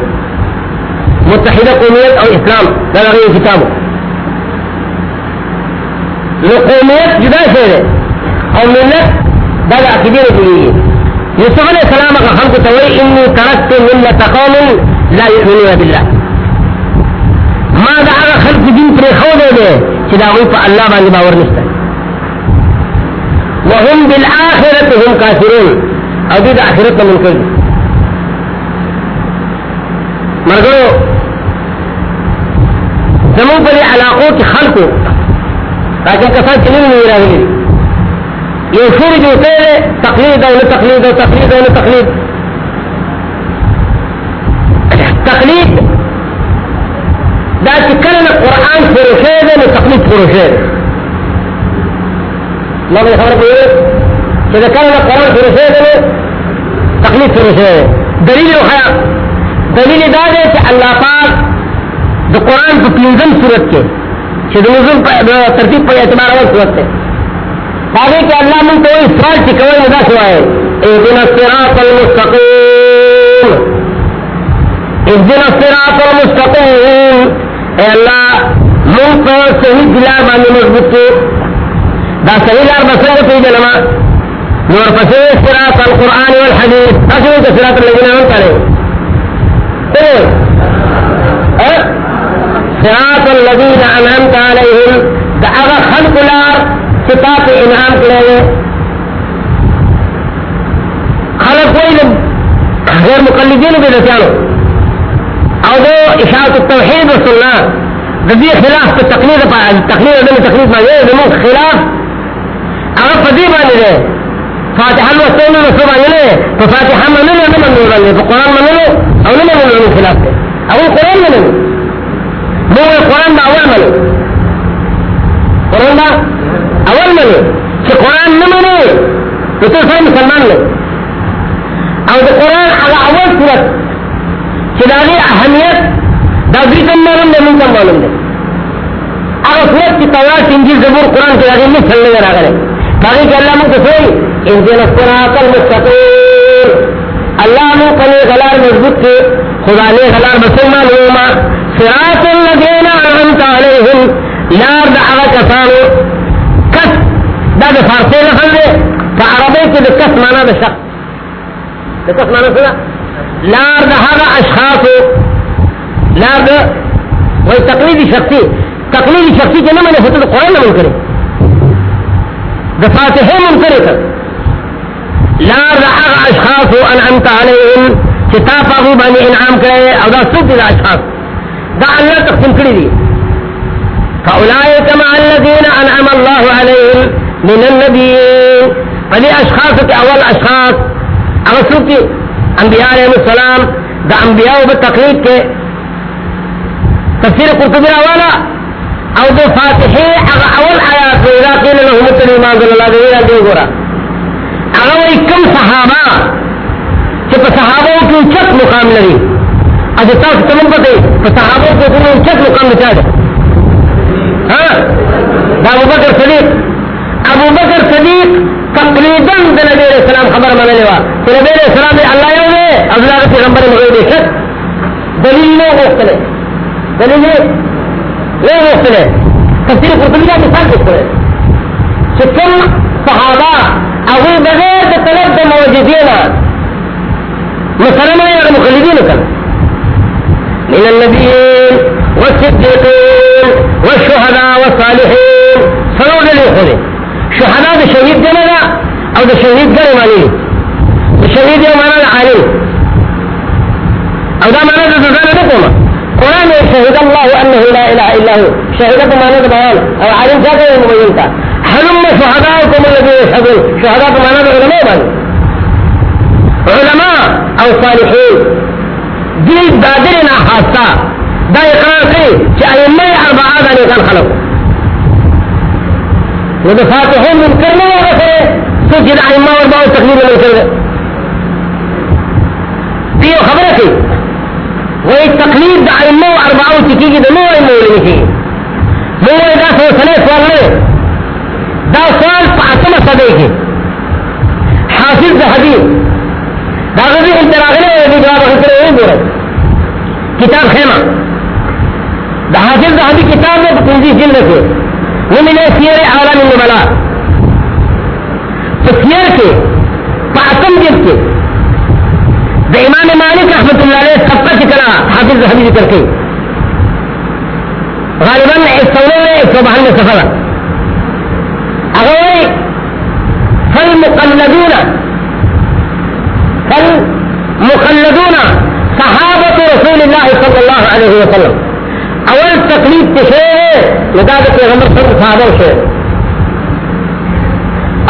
B: متحدہ قومیت اور اسلام دا غیر کتاب نو قومیت جدا شعر ہے اور ملت دا دا عقیدے نے جڑی یوسف علیہ السلام کا خلق توئی انی ترکت ملت قوم لا یؤمنون باللہ. ما دا هغه خلق دین پر خو دے دے؟ چې دا وی په الله باندې باور نشته وهم بالآخرة هم کافرون. او دې د آخرت منکر مرګو زمون په علاقو کې خلقو لیکن کسان چې نه راغلي یو شور جوړه تقلید او تقلید او تقلید او تقلید. تقلید دا چې کله قرآن شروع شوی نو تقلید شروع شوی ما به خبر کوي چې دا کله قرآن شروع شوی دی تقلید شروع شوی دلیل وخیا دلیل دا دی چې الله پاک د قرآن په پنځم صورت کې چې د نزول په ترتیب په اعتبار اول صورت دی هغه کې الله مونږ ته وایي سوال چې کوي نو دا شوای اهدنا الصراط المستقيم. اهدنا الصراط المستقيم. اے اللہ مونږ په صحیح دلار باندې مضبوط کو دا صحیح لار بسنگ پی جنما نور پسے صراط القرآن والحدیث۔ اصلی کا صراط الذین آمن کرے صراط الذین انعمت علیہم۔ دا اغا خلق لار صفات انعام کرے خلق کوئی غیر مقلدین بھی دسیانو۔ او دو اشاعت التوحید و سننا دی خلاف تقلید پا تقلید دم تقلید ما یہ دمو خلاف هغه په دې باندې ده فاتحه لوستل نو څه باندې نه په فاتحه منلو نه منلو باندې په قران منلو او نه منلو خلاف ده هغه قران منلو مو قران دا اول منلو قران دا اول منلو چې قران نه منلو نو ته څنګه مسلمان نه او د قران اول صورت چې دا لري اهمیت دا دې کوم معلوم ده موږ معلوم ده هغه صورت چې تورات انجیل زبور قران کې هغه نه څلګه راغله باقی کہ اللہ من کسوئی انزل الصراط المستقیم اللہ من کنے غلار مضبوط کے خدا نے غلار مسلمان ہوما صراط الذین انعمت علیہم لار دا کسانو. کس؟ دا دا فارسی لفظ دے. فا عربی کے دا کس مانا دا شخص؟ دا کس مانا سنا؟ لار دا هذا اشخاصو، لار دا وہی تقلیدی شخصی تقلیدی شخصی کے نمانے ہوتا تو قرآن نمون کرے دفاتحے من کرے دفاته منفرطة لا رأى أشخاص أنعمت عليهم كتاب أبو بني إنعام كريه أو دا سوق إذا أشخاص دا اللہ الله تقسم كريه فأولئك مع الذين أنعم الله عليهم من النبيين فدي أشخاص أول أشخاص أو سوق أنبياء عليهم السلام دا انبیاء أنبياء بالتقليد كي تفسير قرطبي أولا او دو فاتحه اغا اول آیات و اذا قیل لهم اتنی ما انزل اللہ دیویرہ دیو گورا. اغا وی کم صحابہ چھ پا صحابوں کی چک مقام لگی؟ اج تاک تمام پتے، پا صحابوں کو تمہیں چک مقام لچا دے ہاں؟ دا ابو بکر صدیق. ابو بکر صدیق تقریباً دا نبی علیہ السلام خبر مانے لوا کہ نبی علیہ السلام دے اللہ یو دے عبداللہ کا پیغمبر مغیر دے شک دلیل نے مختلف دلیل نے وہ مختلف ہے قرطبی کا مثال کس طرح کہ کم صحابہ ابو بغیر طلب کے موجودین مسلمان اور مخلدین کر من النبيين والصديقين والشهداء والصالحين سنو دلي خذي شهداء ده شهيد جنة او ده شهيد جنة مالي ده شهيد يوم انا العالم او ده معنى ده ده ده ده قرآن شهد الله أنه لا إله إلا هو. شهدكم معنى بيان أو عالم ذاك المبين هلم شهداءكم الذين يشهدون شهداء معنى علماء بان علماء أو صالحين دي بادرنا حاسة دا اقرار إقرار كي شأئمة أربعة ذلك كان خلق. وده فاتحين من كرنا ورسل سجد أئمة أربعة تقليل من كرنا دي خبرك وہی تقلید دا علمو اربعو چکی کی دا نو علمو علمی کی نو دا سو سنے سوال لے۔ دا سوال پا اتم صدے کی۔ حافظ دا حدیث۔ دا غزی انتراغلے دی جواب حسر ہوئی بورا کتاب خیمہ۔ دا حافظ دا حدی کتاب میں پنجی جلد کے ومن سیر عالم النبلا تو کے پاتم جلد کے دا امام مالک رحمت اللہ علیہ سب کا ذکر حافظ دا حدی ذکر جی کے۔ غالباً اس سولے میں ایک سو بہانوے سفر۔ اگر فالمقلدون فالمقلدون صحابة رسول الله صلى الله عليه وسلم۔ اول تقلید کے شعر ہے لدا کے پیغمبر صلی صحابہ شعر۔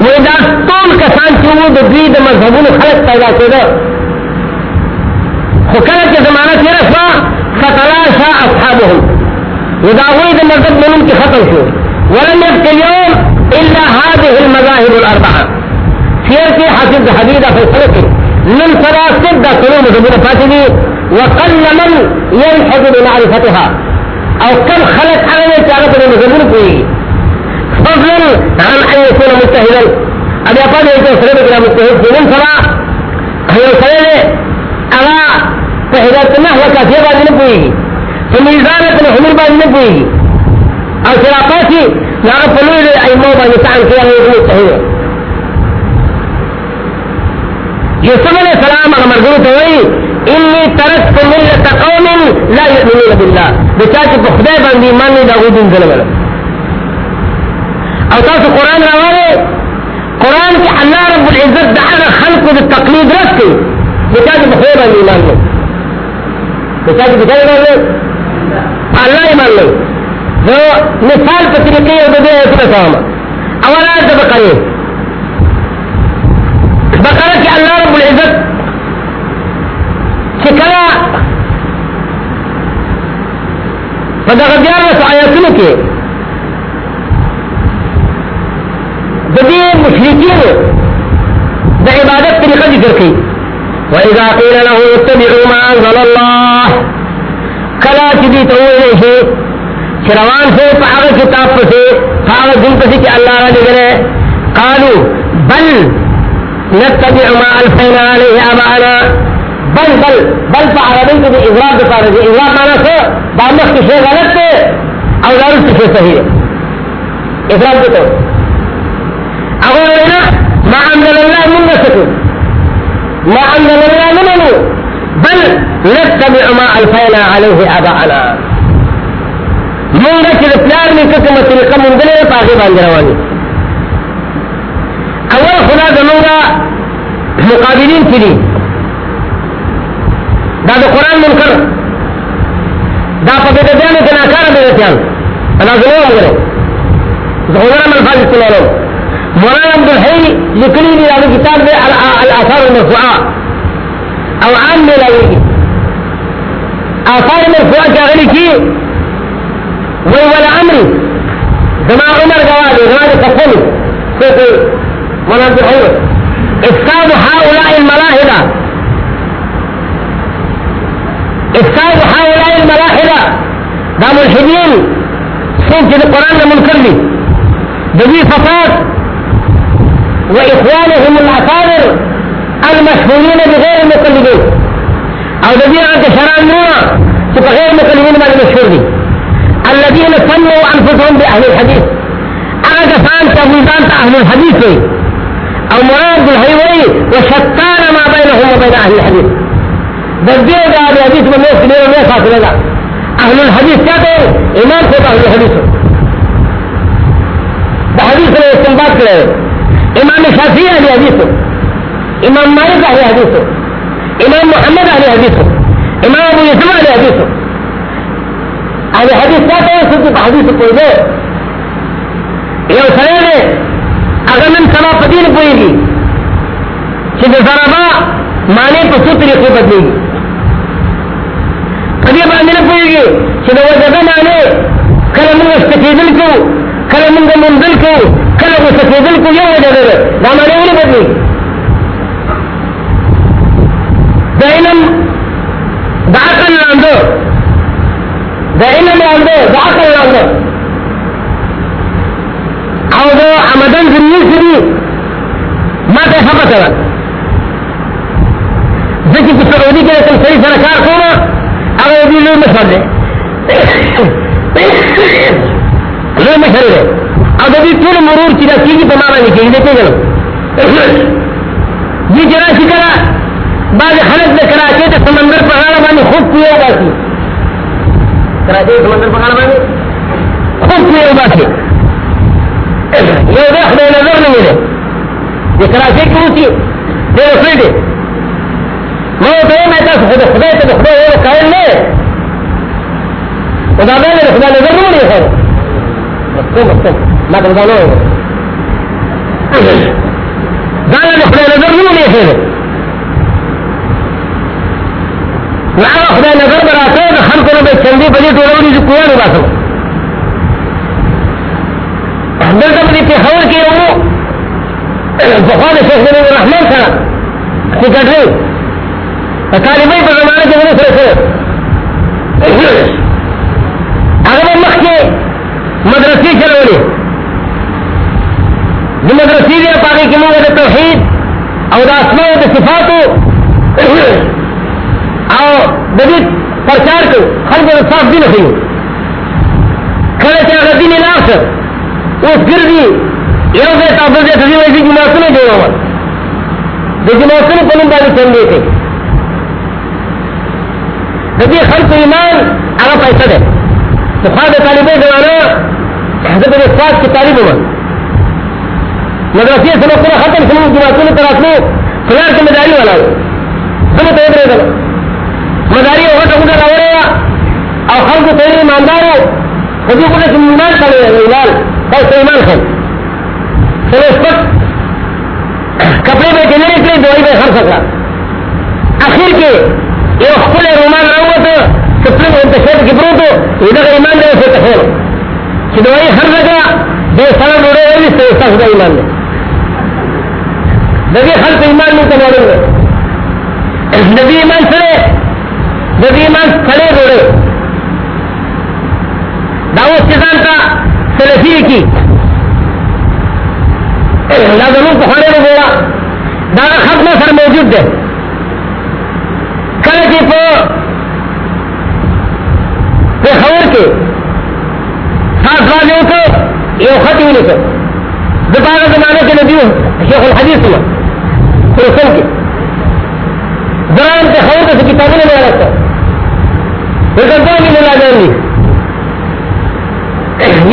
B: وایي وایي دا ټول کسان چې وو د دوی د مذهبونو خلک پیدا کېده خو کله چې زمانه تېره شوه فتلاشا اصحابهم نو د هغوی د مذهب منونکي ختم شو۔ ولم يبق اليوم الا هذه المذاهب الاربعه سیر کې حافظ حدید فیصله کې نن سره صرف دا څلور مذهبونه پاتې دي وقل من يلحق بمعرفتها۔ او کم خلق هغه چې هغه په مذهبونو پوهېږي فضلا عن ان يكون مجتهدا ابي اپا دې چې سره کې مجتهد دي نن سره یو سره دې هغه په هدایت نه هغه کافي باندې نه پوهېږي په او چې راپاسي هغه په لوی ایمو باندې تعال کوي هغه مجتهد یوسف علیہ السلام هغه مرګو ته وایي انی ترکت ملت قوم لا یؤمنون بالله. بچا چې په خدای باندې ایمان نه دا دین ځلول او تاسو قران راوړی قران کې الله رب العزت د هغه خلقو د تقلید رد کوي بچا چې په خدای باندې ایمان نه بچا چې په خدای باندې الله ایمان نه نو مثال په طریقې یو د دې څه کوم اوله د بقره بقره کې الله رب العزت چې کله په دغه دیارلسو آیاتونو کې د دې مشرکینو د عبادت طریقه ذکر کړي وإذا قيل له اتبعوا ما أنزل الله، کلا چې دې ته وویل شي چې کتاب پسې په هغه دین پسې چې الله را لګره قالوا بل نتبع ما ألفينا عليه آباءنا بل بل بل په عربی کې د اضراب لپاره دی اضراب معنا څه دا مخکې شی غلط دی او دا وروسته شی صحیح دی اضراب دي ته هغه وینا ما انزل الله من نسكو ما انزل الله من منه بل نتبع ما الفينا عليه اباءنا مونږ چې د پلار نه کومه طریقه مونږ نه پاګې باندې رواني اول خدا زمونږ مقابلین کړي دا د قران منکر. دا په دې بیان کې ناکاره دي ځان انا زموږ وګړو زهورا من فاز استعمالو. مولانا عبد الحي لیکلی دی هغه کتاب دی الاثار المرفوعه او عام ملاوي آثار مرفوعه کې غلي کی؟ وی ولا امري زما عمر جواد زما تفصيل في مولانا عبد الحي افساد هؤلاء الملاحده افساد هؤلاء الملاحده دا ملحدين څوک چې د قران نه منکر دي د فساد. واخوانهم الاكابر المشهورين بغير المقلدين. او د دې هغه شران نه چې په غیر مقلدين باندې مشهور دي الذين سموا انفسهم باهل الحديث. هغه کسان چې ابو ځان ته اهل الحديث. وي او مراد الهيوي وشتان ما بينهم وبين اهل الحديث. دردے دا اہل حدیث میں میں سنے میں فاصلے گا اہل الحدیث کیا کہ امام سے اہل حدیث ہو حدیث نے استنباط کرے امام شافی اہل حدیث ہو، امام مالک اہل حدیث ہو، امام محمد اہل حدیث ہو، امام ابو یوسف اہل حدیث ہو۔ اہل حدیث کیا کہ سب حدیث کوئی دے؟ یہ سرے نے اگر من سما پدین پوئے گی کہ ذرا مانے تو سو طریقے بدلے گی۔ پدې باندې نه پوهېږي چې د وجبه معنی کله موږ استفیدل کو کله موږ منزل کو کله استفیدل کو یو وجه ده دا معنی ولې بدلی۔ د علم د عقل لاندې د علم عقل او د عمدن ذریعه سری ما ته څه ده ځکه چې سعودي کې کوم صحیح سره کار کوم هغه دې لوی مشر دی لوی مشر دی د دې ټول مرور چې دا کېږي په ما باندې کېږي دې پیژنم دې چې راشي کله بعض خلک د کراچۍ د سمندر په غاړه خوب کوي باسي کراچۍ د سمندر په غاړه باندې خوب کوي باسي یو د خدای نظر نه دی د کراچۍ کې اوسي ډېر ښه دی ما ته وایم تاسو خو د خدای ته د خدای ویلو قایل نه یې نظر نه دی خیر مستم مستم ما ته دا نه وایم نظر نه دی خیر نو خدای نظر به راته د خلکو نه به چندې په دې ټولولي چې کویانو باسم دلته په دې پېښور کې یو پخوا د شیخ جلیل الرحمن سره سیکرټري د طالبۍ په زمانه کې ونه سره سره هغه به مدرسې چلولې د مدرسې دی په توحید او د اسماء د صفاتو او د دې پرچار کو خلکو د صاف دین ښیو کله چې هغه دین لاړ شه اوس یو ځای ته بل ځای ته ځي وایي چې جوماتونه جوړول د جوماتونو په نوم باندې چندې کوي ایمان هغه پیسه ده پخوا د طالبۍ زمانه زه په دې سواد کې طالب وم مدرسې سبقونه ختم شول جوماتونو ته راتلو فلار کې مداري والا زه به ته ودرېدم مداري یو غټه غوټه راوړې وه او خلکو ته یې ایماندارو خو دې غوټه کې ایمان کړی ایمان۔ بس ایمان خان چلو اس وقت کپڑے میں جنرے کے لیے دوائی میں خرچ سکا۔ آخر کے یہ خپل رومان رہا تو کپڑے میں انتخاب کی تو ادھر ایمان دے اسے تخیر کہ دوائی ہر جگہ بے سال اڑے ہوئے اس سے ایمان دے نبی خلق ایمان نہیں کماڑیں گے نبی ایمان سڑے نبی ایمان کھڑے روڑے۔ دعوت کسان کا سلفی کی۔ دا زمون په خانه نه ګورا خط ما سره موجود ده کله چې په خبر کې خاص واځي وته یو خط ولیکه د هغه زمانه کې نبی شیخ الحدیث الله رسول کې ځان ته خبر د کتابونو نه راځه ورته دا نه لاګرني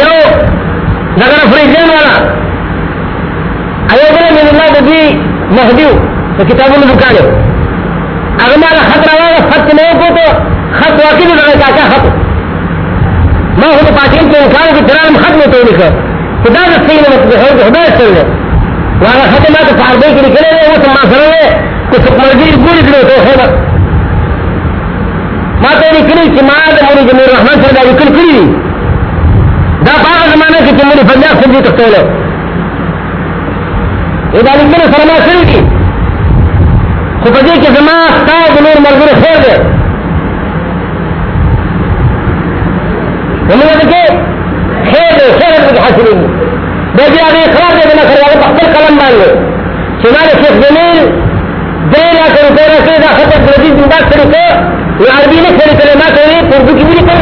B: یو دغه فریجن والا۔ ایو بل من الله د دې مهدیو په کتابونو دکانه هغه مال خطر راغله خط نه وکړو خط واقعي دغه کاکا خط ما هو په پاتین کې انکار کې ترام خط نه تولی کړ خدا د سینې مطلب هو خدای سره وهغه خط ما ته فاربې کې کړی و ته ما سره کو څه مرګي ګوري کړو ته هو ما ته یې کړی چې ما رحمان سره دا وکړ کړی دا په هغه زمانه کې چې پنجاب سره دې تختوله دا لیکنه سره ما کړی دي خو په دې کې زما ستا د نور ملګرو خیر دی ومنه کې خیر دی خیر دی حاصلېږي دا چې هغه اقرار دی بنا کړی هغه قلم باندې چې شیخ جمیل درې لاکه روپۍ راکړې دا خطر پردي زنداد کړی که نو عربي نه کړی کړی ما ته ویې په اردو کې ولیکل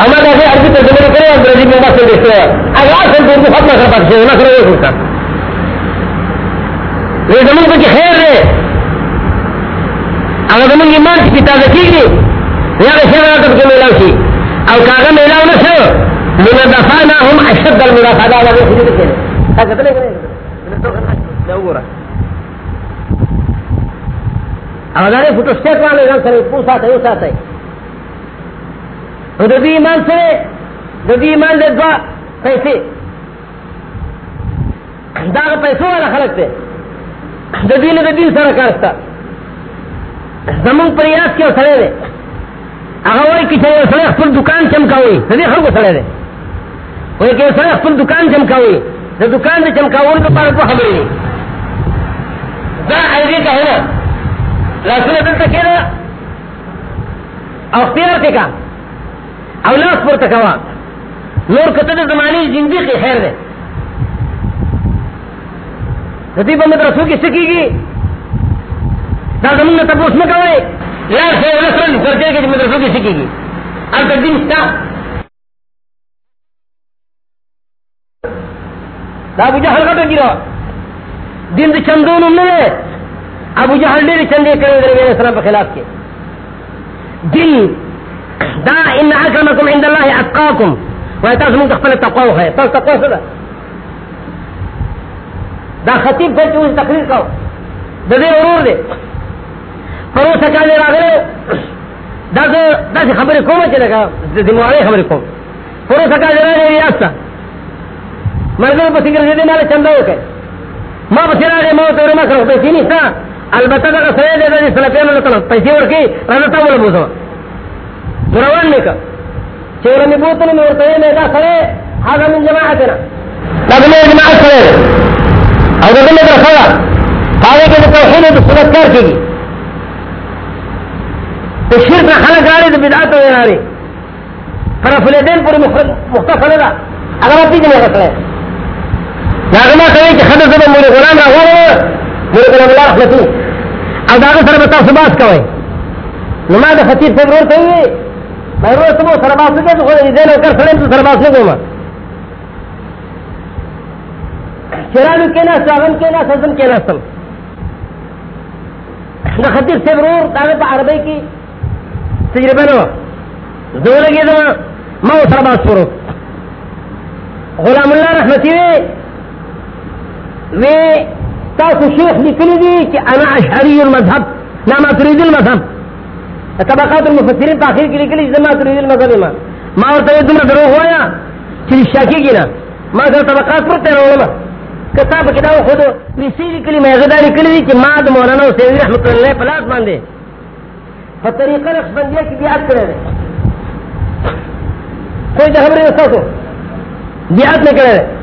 B: او ما د هغې عربي ترجمه کړې او پردي زنداد کړی شوی هغه اصل په اردو ختمه کړه پاتې شوی ما سره ویې وی زمون پکی خیر دے۔ اگر زمین زمون ایمان کی تازه کیږي یا د شرع ته کې ملاو شي او کاغه ملاو نه شو من دفعنا هم اشد المدافعه دا وایي چې دې او دا نه فوټو سټیټ والے ځان سره پوسا ته یو ساتي او د دې ایمان سره د دې ایمان د دوا پیسې دا پیسو والا خلک ته د د دین سره کارستا. زمون پریاس کې سره هغه وایي چې یو سره خپل دکان چمکاوي د دې خلکو سره خپل دکان چمکاوي د دکان د چمکاون لپاره په خبرې دا ایږي که نه لاسونه دلته کېده او اختیار ته کا او لاس پورته کوا نور کته د زماني زندگی خیر ده د دې په مدرسو کې سکیږي دا زمونږ ته پوښتنه نه کوي لاس یې ولسل ورته کې مدرسو کې سکیږي ال د دین ستا ابو جهل غټو ګیرو دین د چندونو ابو جهل ډېر چندې کړې د نبی اسلام په خلاف کې دین دا ان اکرمکم عند الله اتقاکم وای تاسو موږ خپل تقوا وه تاسو تقوا څه دا خطیب ته چې تقریر کاو د دې ورور دی پروسه کاله راغله دا دا خبرې کومه چې لګا د دې مواره خبرې کوم پروسه کاله راغله یاستا مرګ په څنګه دې مال چنده وکړ ما په سره ما ته ورما کړو پیسې نشته البته دا سره دې د سلفیانو له طرف پیسې ورکې راځه تا ولا بوزو روان مې کا۔ چې ورمه بوتل مې ورته مې دا سره هغه من جماعتنا دا من جماعت سره او دا من درخلا هغه کې توحید او سنت کار کوي او شرک خلک راړي د بدعت او راړي فرفلدین پر مختصر ده هغه په دې نه غسله هغه ما کوي چې خدای زما مولي غلام راغله مولي غلام الله رحمتي او دا سره تاسو باس کوي نو ما د خطیب صاحب ورته وی مې ورته مو سره باس کې خو دې نه کار سره سره باس نه کوم چرانو کې نه څنګه کې نه کې نه سم. د خطیب صاحب ورور دا په عربی کې تجربه نو. زه لګیدم ما سره باس ورو غلام الله رحمتي وی تاسو شیخ لیکلی دی چې انا اشعری المذهب لا ما تريد المذهب طبقات المفسرین په اخر کې لیکلي چې ما تريد المذهب ما ما ورته دومره دروغ وایا چې شاکی کینا ما سره طبقات پر ته راولم کتاب کې دا خود نسی لیکلي مې غدا لیکلي چې ما د مولانا حسین رحمت الله په لاس باندې په طریقه نقشبندیه کې بیعت کړی دی. کوئی د خبرې وساتو بیعت نه کړی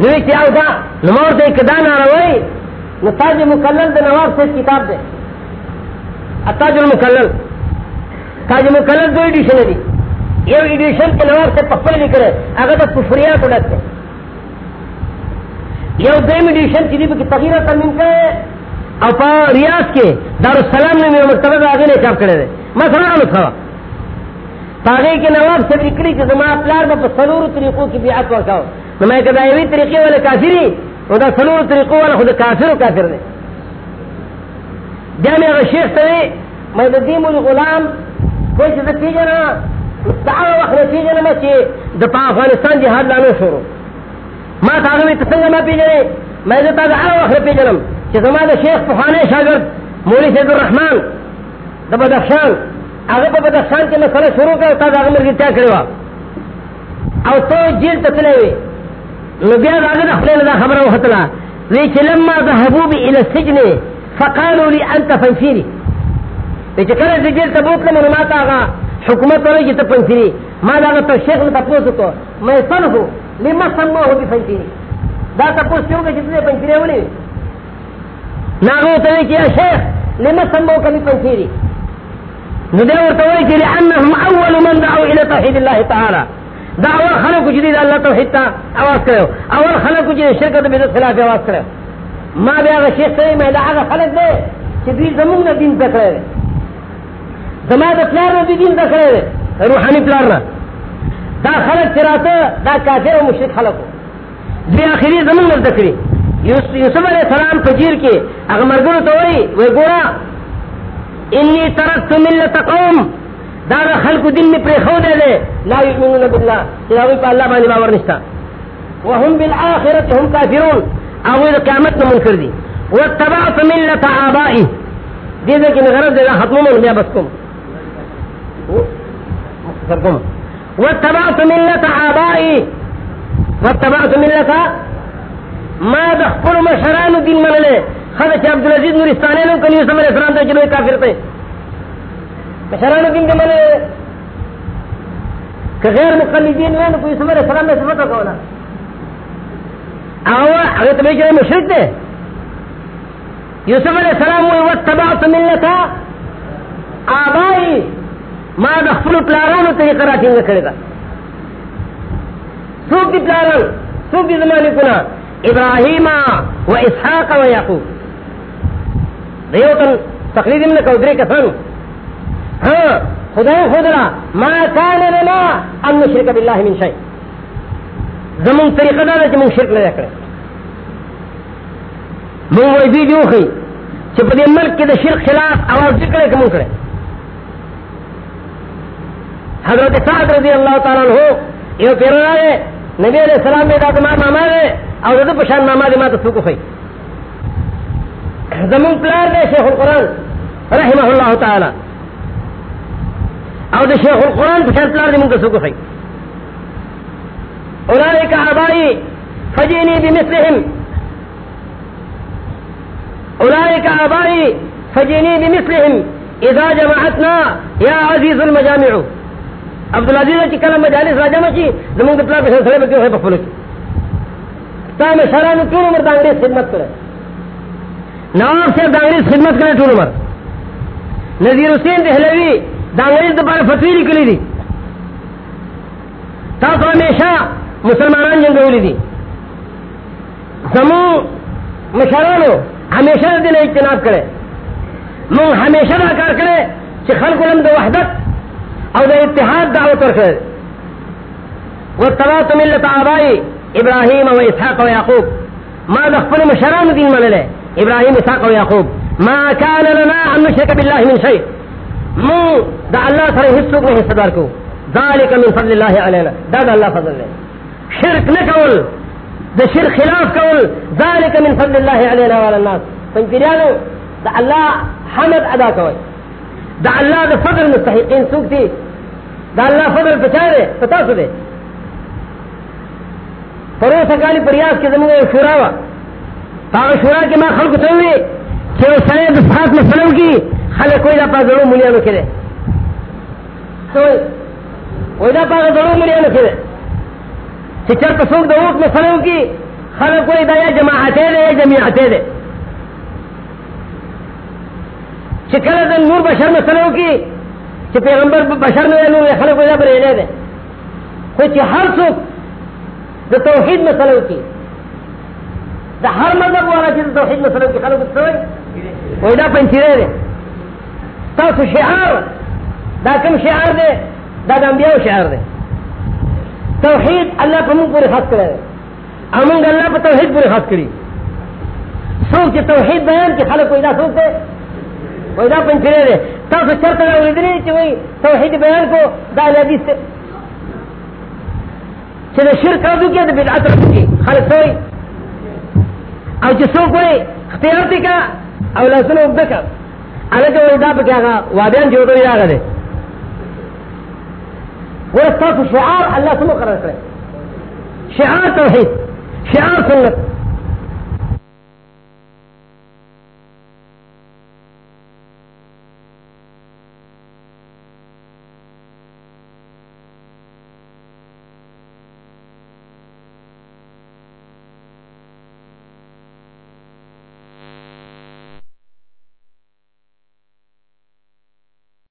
B: نوی چې او دا نمور ته کدا ناروي نو تاج مکلل د نواب سے کتاب ده اتاج المکلل. تاج مکلل دو ایڈیشن دي یو ایڈیشن کې نواب سے پخپل لیکل هغه د کفریات ولته یو دیم ایڈیشن چې دی په تغییر تمین کړي او په ریاض کې دارالسلام نه مرتبه هغه نه چاپ کړی دی. مثلا نو ښه پاگے کے نواب سے نکلی کہ زما پلار میں سلور طریقوں کی بیعت ورکاو نو میں کدا یوی طریقے والے کافری او دا سلور طریقوں والا خود کافر و کافر دے۔ جامع شیخ توی میں دا دیم الغلام کوئی چیز پیجنا دعا وقت پیجنا ما چی دا پا افغانستان جہاد لانو شروع۔ ما تاغوی تسنگا ما پیجنے میں دا دعا وقت پیجنم چی زما دا شیخ پخانے شاگرد مولی سید الرحمن دا بدخشان۔ هغه په بدخشان کې مسله شروع کړه تا هغه مرګ ته کړو او ته جیل ته تللی نو بیا هغه د خپل دا خبره وختله وی چې لما ذهبوا بي الى السجن فقالوا لي انت فنسيري چې کله چې جیل ته بوتلم نو ما ته حکومت ورې چې جی ته فنسيري ما دا هغه شیخ ته تاسو ته مې سنه لما سموه بفنسيري دا تاسو څنګه چې جی ته فنسيري ولې ناغو ته چې شیخ لما سموه بفنسيري ندور تويت لأنهم أول من دعوا إلى توحيد الله تعالى دعوة خلقوا جديد الله توحيد تا أواز کرو أول خلقوا جديد شركة بدت خلاف أواز کرو ما بیا شیخ سوی میں دا هغه خلق دی چې دوی زمونږ نه دین زده کړی دی. زما د پلار نه دین زده کړی دی. روحاني پلار نه. دا خلق چې دا کافر او مشرک خلق دوی آخري زمونږ نه زده کړي. یوسف علیه السلام په جیر کې هغه مرګونو ته وایي وایي ګوره انی ترکت ملت قوم دا دا خلق دین میں پریخو دے دے لا یؤمنون بالله چلاوی پا اللہ بانی باور نشتا. وهم بالآخرت هم کافرون. اغوی دا قیامت منکر دی واتبعت ملت آبائی. دی دے کی نغرب دے دا ختمو بیا بس کم. مختصر کم. واتبعت ملت آبائی. واتبعت ملت ما دخل مشران دین من لے. خدا چې عبد العزيز نورستاني نو کني سم علیہ السلام کافر ته مشرانو دین کې منه کہ غیر مقلدین ہوئے نا کوئی یوسف علیہ میں صفت کولا آوا اگر تمہیں جو مشرک دے یوسف علیہ السلام ہوئے، واتبعت ملتا۔ آبائی، ما دخل پلارانو طریقہ راٹینگا کرے گا۔ سوک دی پلاران، سوک دی زمانی کنا ابراہیم و اسحاق و یعقوب۔ دیو تن تقلید من کو درے کسان ہاں خدا خدرا ما کان لنا ان نشرک باللہ من شیء زمون طریقہ دا چې مونږ شرک نه کړی مونږ وای دی جو خي چې په دې ملک کې د شرک خلاف اواز ذکر کوم کړی حضرت سعد رضی اللہ تعالیٰ عنہ یو پیرنا ہے نبی علیہ السلام میں داتما ماما ہے اور رضو پشان ماما دے ماتا سوکو خی زمون پلار دے شیخ القرآن رحمہ اللہ تعالی اور دے شیخ القرآن پشان پلار دے منکا سوکو خی اولئک آبائی فجینی بمثلهم. اولئک آبائی فجینی بمثلهم. اذا جمعتنا یا عزیز المجامع. عبدالعزیز چې کله مجالس راجم شي زمونږ د پلار په سره به کې په خپل کې. تا مې شرانو ټول عمر د انګریز خدمت کړې نواب صاحب د انګریز خدمت کړې ټول عمر. نذیر حسین دهلوی د انګریز د لپاره فتوی لیکلې دي تاسو همیشه مسلمانان جنګولې دي زمو مشرانو همیشه د دې اجتناب کړي. مونږ همیشه دا کار کړي چې خلکو لم د وحدت او د اتحاد دعوت ورکړي. واتبعت ملت آبائی ابراہیم و اسحاق و یعقوب ما دخل مشران دین منلے ابراہیم اسحاق و یعقوب ما كان لنا ان نشرك بالله من شيء. مو دا اللہ سره حصو کو حصہ دار کو. ذالک من فضل الله علينا دا دا اللہ فضل لے شرک نہ کول، دا شرک خلاف کول، ذالک من فضل الله علينا وعلى الناس. پنځیانو دا اللہ حمد ادا کوي دا اللہ دا فضل مستحقین سوکتی دا اللہ فضل پچارے پتا سو دے. پروس کالی پریاس کے زمین شورا وا پاگ شورا کے ماں خلق تو ہوئی کہ وہ سائے دفات میں سلو کی خلق کوئی دا پا ضرور ملیا نو کرے کوئی دا پا ضرور ملیا نو کرے کہ چر پسوک دا اوٹ میں سلو کی خلق کوئی دا یا جماعتے دے یا جمعیتے دے. چکل دن نور بشر میں سلو کی کہ پیغمبر بشر میں نور خلق کوئی دا پر ایلے دے. کوئی چی ہر سوک دا توحید مسئلہ کی. دا ہر مذہب والا چیز توحید مسئلہ کی خلق سوئی وہی دا پنچیرے دے. تاسو شعار دا کم شعار دے دا دا انبیاء شعار دے توحید اللہ پر من پوری خاص کرے دے امونگ اللہ پر توحید پوری خاص کری سوک چی توحید بیان کی خلق کوئی دا سوک دے وہی دا پنچیرے دے تاسو چرتا دا ویدنی چی وہی توحید بیان کو، دا حدیث سے چې د شرک او دوکې د بدعت راځي خلک سوي او چې څوک وایي، اختیار دې کا او لاسونه وګد کا هغه وایي دا پکې هغه وادیان جوړ دی هغه دی شعار الله سمو قرار کړی شعار توحید، شعار سنت۔